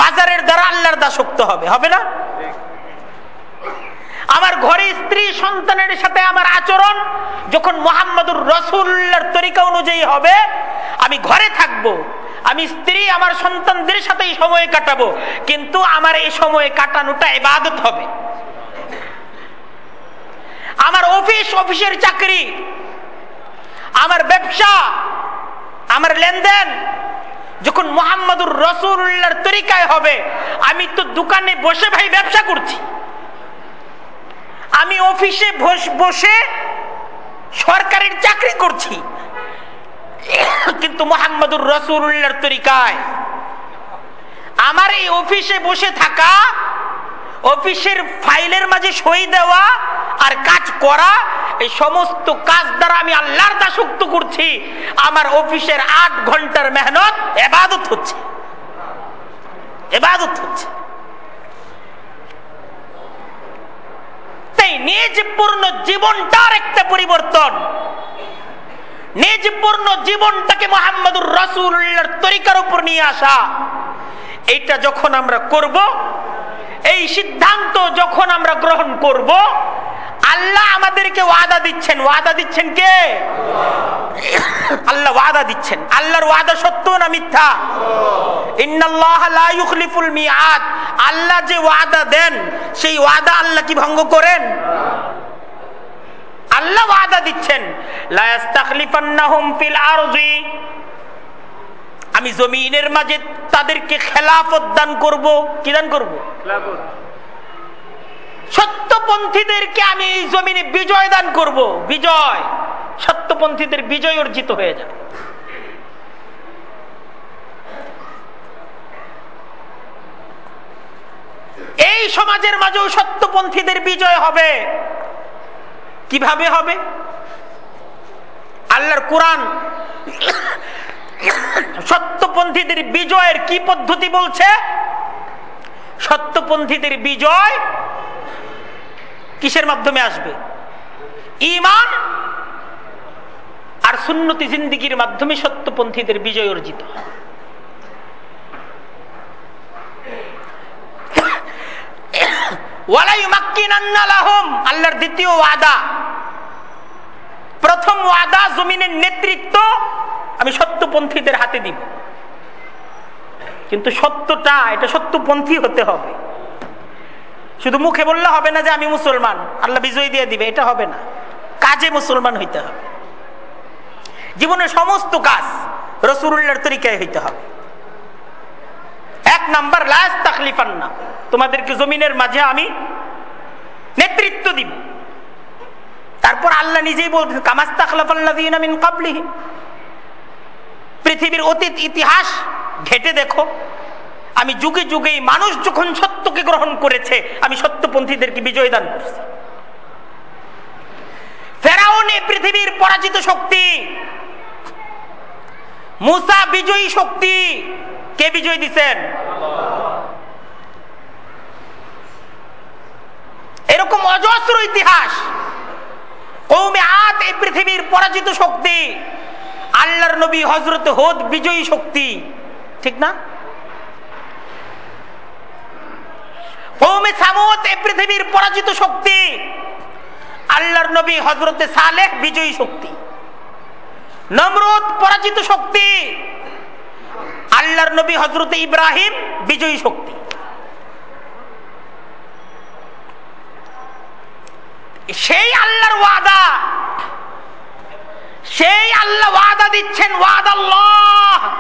বাজারের দ্বারা আল্লাহর দাসত্ব হবে হবে না? আমার ঘরে স্ত্রী সন্তানের সাথে আমার আচরণ যখন মোহাম্মদুর রসুল্লার তরিকা অনুযায়ী হবে, আমি ঘরে থাকব আমি স্ত্রী, আমার সন্তানদের সাথেই সময় কাটাবো, কিন্তু আমার এই সময় কাটানোটা এবাদত হবে। আমার অফিস, অফিসের চাকরি, আমার ব্যবসা, আমার লেনদেন, যখন মোহাম্মদুর রসুল্লাহর তরিকায় হবে, আমি তো দোকানে বসে ভাই ব্যবসা করছি। আমি অফিসে বসে সরকারের চাকরি করছি। কিন্তু মোহাম্মদুর রসুল্লাহর তরিকায়। আমার এই অফিসে বসে থাকা, অফিসের ফাইলের মাঝে সই দেওয়া আর কাজ করা, এই সমস্ত কাজ দ্বারা আমি আল্লাহর দাসত্ব করছি, আমার অফিসের আট ঘণ্টার মেহনত এবাদত হচ্ছে। এবাদত হচ্ছে। তাই নিজ পূর্ণ জীবনটার একটা পরিবর্তন। নিজ পূর্ণ জীবনটাকে মোহাম্মদুর রসুল্লাহর তরিকার উপর নিয়ে আসা। এইটা যখন আমরা করব, এই সিদ্ধান্ত যখন আমরা গ্রহণ করব, আল্লাহ আমাদেরকে ওয়াদা দিচ্ছেন। ওয়াদা দিচ্ছেন কে? আল্লাহ ওয়াদা দিচ্ছেন। আল্লাহর ওয়াদা সত্য না মিথ্যা? আল্লাহ যে ওয়াদা দেন, সেই ওয়াদা আল্লাহ কি ভঙ্গ করেন? আল্লাহ ওয়াদা দিচ্ছেন আমি জমিনের মাঝে তাদেরকে খেলাফত দান করব। কি দান করব? সত্যপন্থীদেরকে আমি এই জমিনে বিজয় দান করব। বিজয়। সত্যপন্থীদের বিজয় অর্জিত হয়ে যাবে। এই সমাজের মাঝেও সত্যপন্থীদের বিজয় হবে। কীভাবে হবে? আল্লাহর কোরআন সত্যপন্থীদের বিজয়ের কি পদ্ধতি বলছে? সত্যপন্থীদের বিজয় কিসের মাধ্যমে আসবে? ইমান আর সুন্নতি জিন্দিগির মাধ্যমে সত্যপন্থীদের বিজয় অর্জিত আল্লাহর দ্বিতীয় ওয়াদা। প্রথম ওয়াদা জমিনের নেতৃত্ব, আমি সত্যপন্থীদের হাতে দিব। কিন্তু সত্যটা, এটা সত্যপন্থী হতে হবে। শুধু মুখে বললে হবে না যে আমি মুসলমান, আল্লাহ বিজয় দিয়ে দিবে, এটা হবে না। কাজে মুসলমান হইতে হবে। জীবনের সমস্ত কাজ রসুল্লাহর তরিকায় হইতে হবে। এক নাম্বার লাস তাকলিফান না তোমাদেরকে জমিনের মাঝে আমি নেতৃত্ব দিব। তারপর আল্লাহ নিজেই বলছেন কামাস্তাখলাফাল্লাযীনা মিন কাবলিহিম পৃথিবীর অতীত ইতিহাস ঘেটে দেখো। আমি যুগে যুগেই মানুষ যখন সত্যকে গ্রহণ করেছে, আমি সত্যপন্থীদেরকে বিজয় দান করছি। ফেরাউন এই পৃথিবীর পরাজিত শক্তি। মুসা বিজয়ী শক্তি। কে বিজয় দিছেন? এরকম অজস্র ইতিহাস। কৌমে আত এই পৃথিবীর পরাজিত শক্তি। আল্লাহর নবী হজরত হোদ বিজয়ী শক্তি। ঠিক না? কৌমে সামত এই পৃথিবীর পরাজিত শক্তি। আল্লাহর নবী হজরতে সালেহ বিজয়ী শক্তি। নমরুদ পরাজিত শক্তি। আল্লাহর নবী হজরত ইব্রাহিম বিজয়ী শক্তি। সেই আল্লাহর ওয়াদা। সেই আল্লাহ ওয়াদা দিচ্ছেন, ওয়াদ আল্লাহ।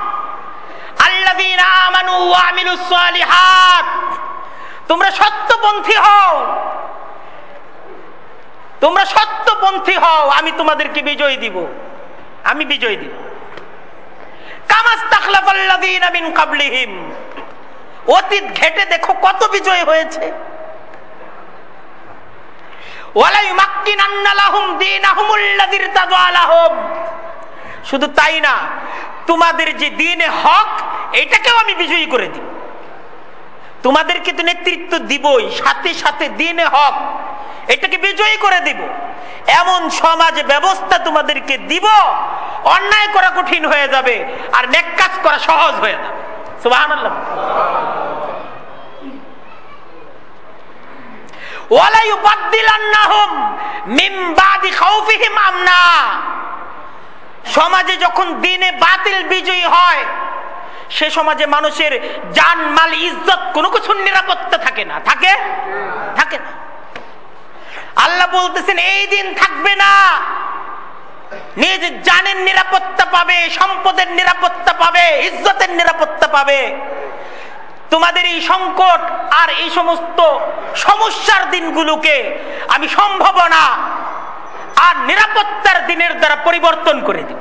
তোমরা সত্যপন্থী হও। তোমরা সত্যপন্থী হও, আমি তোমাদেরকে বিজয় দিব। আমি বিজয় দিব। কামাস্তাখলাফাল্লাযীনা মিন কাবলিহিম। অতীত ঘেটে দেখো কত বিজয় হয়েছে। শুধু তাই না, তোমাদের যে দিন হক, এটাকেও আমি বিজয়ী করে দিব তোমাদেরকে তো নেতৃত্ব দিবই, সাথে সাথে দিনে হক, এটাকে বিজয়ী করে দিব। এমন সমাজ ব্যবস্থা তোমাদেরকে দিব, অন্যায় করা কঠিন হয়ে যাবে, আর নেক কাজ করা সহজ হয়ে যাবে। সুবহানাল্লাহ। সমাজে যখন দিনে বাতিল বিজয়ী হয়, সে সমাজে মানুষের জান, মাল, ইজ্জত কোনো কিছুর নিরাপত্তা থাকে না। থাকে? থাকে না। আল্লাহ বলতেছেন, এই দিন থাকবে না। নিজ জানের নিরাপত্তা পাবে, সম্পদের নিরাপত্তা পাবে, ইজ্জতের নিরাপত্তা পাবে। তোমাদের এই সংকট আর এই সমস্ত সমস্যার দিনগুলোকে আমি সম্ভাবনা আর নিরাপত্তার দিনের দ্বারা পরিবর্তন করে দিব।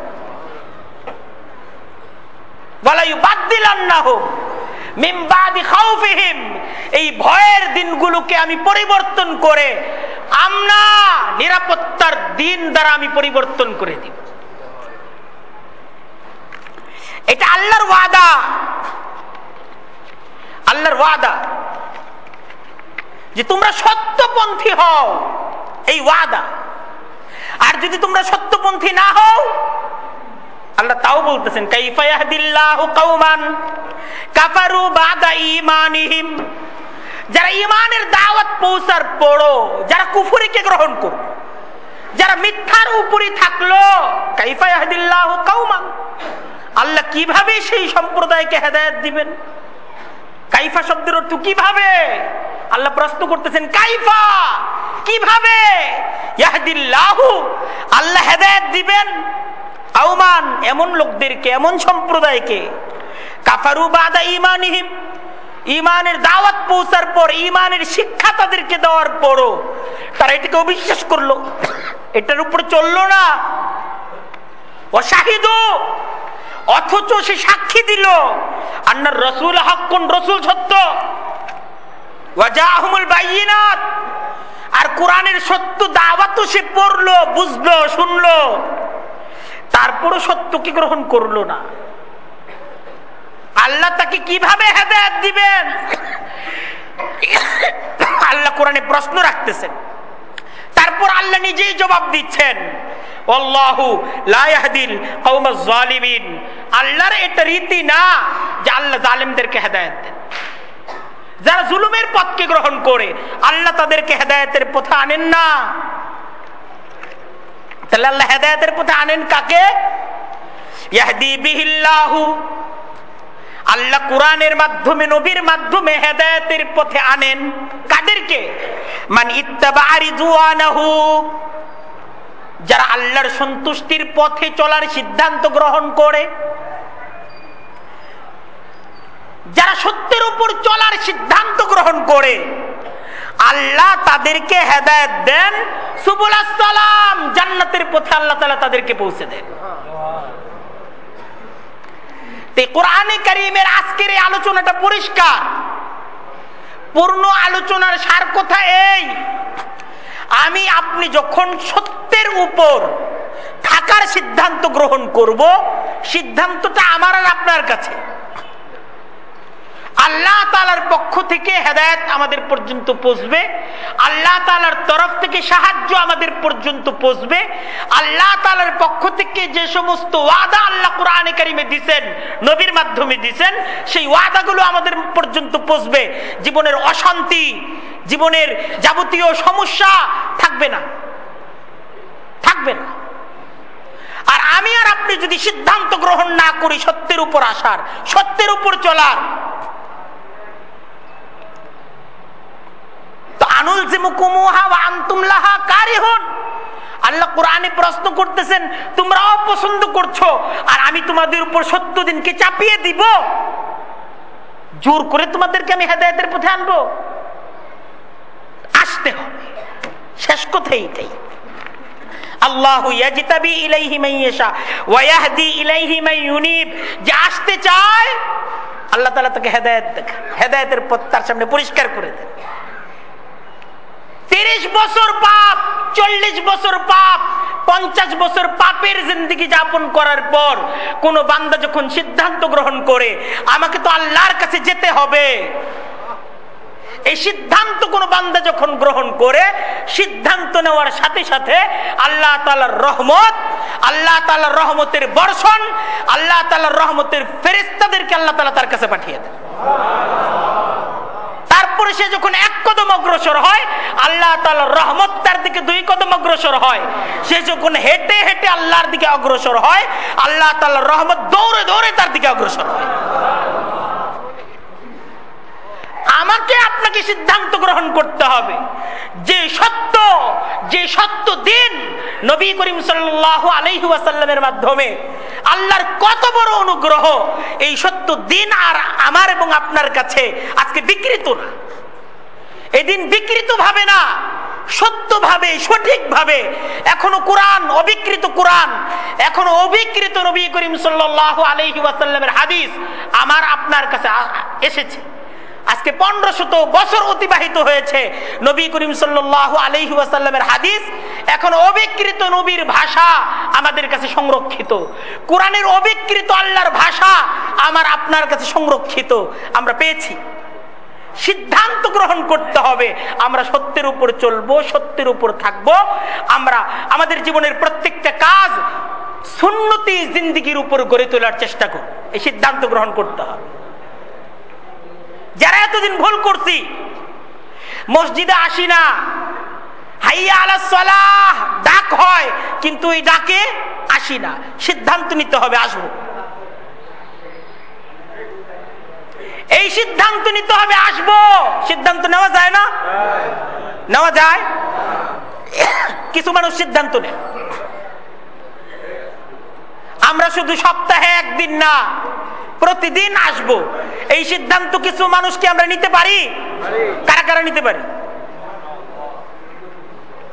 এই ভয়ের দিনগুলোকে আমি পরিবর্তন করে আমরা নিরাপত্তার দিন দ্বারা আমি পরিবর্তন করে দিব। এটা আল্লাহর ওয়াদা। আল্লাহর ওয়াদা যে তোমরা সত্যপন্থী হও, এই ওয়াদা। আর যদি তোমরা সত্যপন্থী না হও, আল্লাহ তাও বলতেছেন যারা ঈমানের দাওয়াত পৌঁছার পড়ো যারা কুফরিকে গ্রহণ করো যারা মিথ্যার উপরে থাকল কাইফায়াহদিল্লাহু কওমান? আল্লাহ কীভাবে সেই সম্প্রদায়কে হেদায়েত দিবেন? কাইফা শব্দের অর্থ কীভাবে? আল্লাহ প্রশ্ন করতেছেন, কাইফা, কীভাবে? আল্লাহ হেদায়েত দিবেন। আউমান এমন লোকদেরকে, এমন সম্প্রদায়কে। কাফারু বাদা ইমানিহিম ইমানের দাওয়াত পৌঁছার পর ইমানের শিক্ষা তাদেরকে দেওয়ার পরও তারা এটাকে অবিশ্বাস করল। এটার উপর চলল না। অশাহিদু অথচ সে সাক্ষী দিল। আন্নার রসুল হকুন রসুল সত্য। আর কোরআনের সত্য দাওয়াতও সে পড়ল, বুঝলো, শুনলো। তারপরও সত্যকে গ্রহণ করল না। আল্লাহ তাকে কীভাবে হেদায়ত দিবেন? আল্লাহ কোরআনে প্রশ্ন রাখতেছেন। তারপর আল্লাহ নিজেই জবাব দিচ্ছেন। আল্লাহর এটা রীতি না যে আল্লাহ জালিমদেরকে হেদায়ত দেন। যারা জুলুমের পথকে গ্রহণ করে, আল্লাহ তাদেরকে হেদায়তের পথে আনেন না। তাহলে আল্লাহ হেদায়তের পথে আনেন কাকে? আল্লাহ কোরআনের মাধ্যমে, নবীর মাধ্যমে হেদায়তের পথে আনেন। কাদেরকে? মান ইত্তাবাহু যারা আল্লাহর সন্তুষ্টির পথে চলার সিদ্ধান্ত গ্রহণ করে, যারা সত্যের উপর চলার সিদ্ধান্ত গ্রহণ করে, আল্লাহ তাদেরকে হেদায়ত দেন। সুবুল সালাম জান্নাতের পথে আল্লাহ তালা তাদেরকে পৌঁছে দেন। কোরআনে কারিমের আজকের এই আলোচনাটা পরিষ্কার। পূর্ণ আলোচনার সার কথা এই আমি আপনি যখন সত্যের উপর থাকার সিদ্ধান্ত গ্রহণ করব, সিদ্ধান্তটা আমার আর আপনার কাছে। আল্লাহ তালার পক্ষ থেকে হেদায়ত আমাদের পর্যন্ত পৌঁছবে। আল্লাহ তালার তরফ থেকে সাহায্য আমাদের পর্যন্ত পৌঁছবে। আল্লাহ তালার পক্ষ থেকে যে সমস্ত ওয়াদা আল্লাহ কোরআনে কারিমে দিছেন, নবীর মাধ্যমে দিছেন, সেই ওয়াদাগুলো আমাদের পর্যন্ত পৌঁছবে। জীবনের অশান্তি জীবনের যাবতীয় সমস্যা থাকবে না। থাকবে না। আর আমি আর আপনি যদি সিদ্ধান্ত গ্রহণ না করি, সত্যের উপর আসার, সত্যের উপর চলার আনুল লাহা কারিহুন। আল্লাহ কোরআনে প্রশ্ন করতেছেন করছ, আর আমি তোমাদের উপর সত্য দিনকে চাপিয়ে দিব। জোর করে তোমাদেরকে আমি হেদায়তের পথে আনব। আসতে হবে। শেষ কথা এইটাই আল্লাহ ইয়াজতাবি ইলাইহি মাইয়াশা ওয়া ইয়াহদি ইলাইহি মাইয়ুনিব যে আসতে চায়, আল্লাহ তাআলা তাকে হেদায়েত দেখ। হেদায়েতের পথ তার সামনে পরিষ্কার করে দেন। তিরিশ বছর পাপ, চল্লিশ বছর পাপ, পঞ্চাশ বছর পাপের জিন্দগি যাপন করার পর কোন বান্দা যখন সিদ্ধান্ত গ্রহণ করে, আমাকে তো আল্লাহর কাছে যেতে হবে। এই সিদ্ধান্ত কোন বান্দা যখন গ্রহণ করে, সিদ্ধান্ত নেওয়ার সাথে সাথে আল্লাহ তালার রহমত, আল্লাহ তালার রহমতের বর্ষণ, আল্লাহ তালার রহমতের ফেরিস্তাদেরকে আল্লাহ তালা তার কাছে পাঠিয়ে দেন। তারপরে সে যখন এক কদম অগ্রসর হয়, আল্লাহ রহমত তার দিকে দুই কদম অগ্রসর হয়। সে যখন হেঁটে হেঁটে আল্লাহর দিকে অগ্রসর হয়, আল্লাহ রহমত দৌড়ে দৌড়ে তার দিকে অগ্রসর হয়। আমাকে আপনাকে সিদ্ধান্ত গ্রহণ করতে হবে। যে সত্য যে সত্য দিন নবী করিম সাল্লাহ আলহি ওয়াসাল্লামের মাধ্যমে, আল্লাহর কত বড় অনুগ্রহ, এই সত্য দিন আর আমার এবং আপনার কাছে আজকে বিকৃত না। এদিন বিকৃত ভাবে না, সত্যভাবে, সঠিকভাবে, এখনও কোরআন, অবিকৃত কোরআন, এখনও অবিকৃত নবী করিম সাল্লাহ আলহি হাদিস আমার, আপনার কাছে এসেছে। আজকে পনেরো শত বছর অতিবাহিত হয়েছে। নবী করিম সাল্লাহ আলহি হাদিস এখন অবিকৃত নবীর ভাষা আমাদের কাছে সংরক্ষিত। কোরআনের অবিকৃত আল্লাহর ভাষা আমার আপনার কাছে সংরক্ষিত। আমরা পেয়েছি। সিদ্ধান্ত গ্রহণ করতে হবে। আমরা সত্যের উপর চলবো, সত্যের উপর থাকব। আমরা আমাদের জীবনের প্রত্যেকটা কাজ সুন্নতি জিন্দিগির উপর গড়ে তোলার চেষ্টা করব। এই সিদ্ধান্ত গ্রহণ করতে হবে। যারা এতদিন ভুল করছি, মসজিদে আসি না। হাইয়া আলা ডাক হয়, কিন্তু এই ডাকে আসি না। সিদ্ধান্ত নিতে হবে, আসব। এই সিদ্ধান্ত নিতে হবে, আসব। সিদ্ধান্ত নেওয়া যায় না? নেওয়া যায়? কিছু মানুষ সিদ্ধান্ত নেয়। আমরা শুধু সপ্তাহে একদিন না প্রতিদিন আসব। এই সিদ্ধান্ত কিছু মানুষকে আমরা নিতে পারি? কারা কারা নিতে পারি?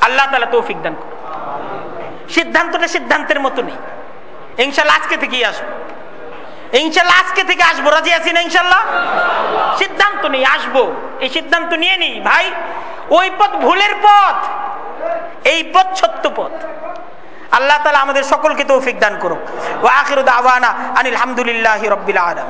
আল্লাহ তালা তৌফিক দান করুন। সিদ্ধান্তটা সিদ্ধান্তের মতো নেই। ইনশাল্লাহ আজকে থেকেই আসব। ইনশাল্লাহ আজকে থেকে আসব। রাজি আছি না ইনশাল্লাহ সিদ্ধান্ত নেই, আসব। এই সিদ্ধান্ত নিয়ে নি ভাই, ওই পথ ভুলের পথ। এই পথ সত্য পথ। আল্লাহ তালা আমাদের সকলকে তৌফিক দান করুক। ও আখির দাওয়ানা আনিল হামদুলিল্লাহ রব্বিল আলম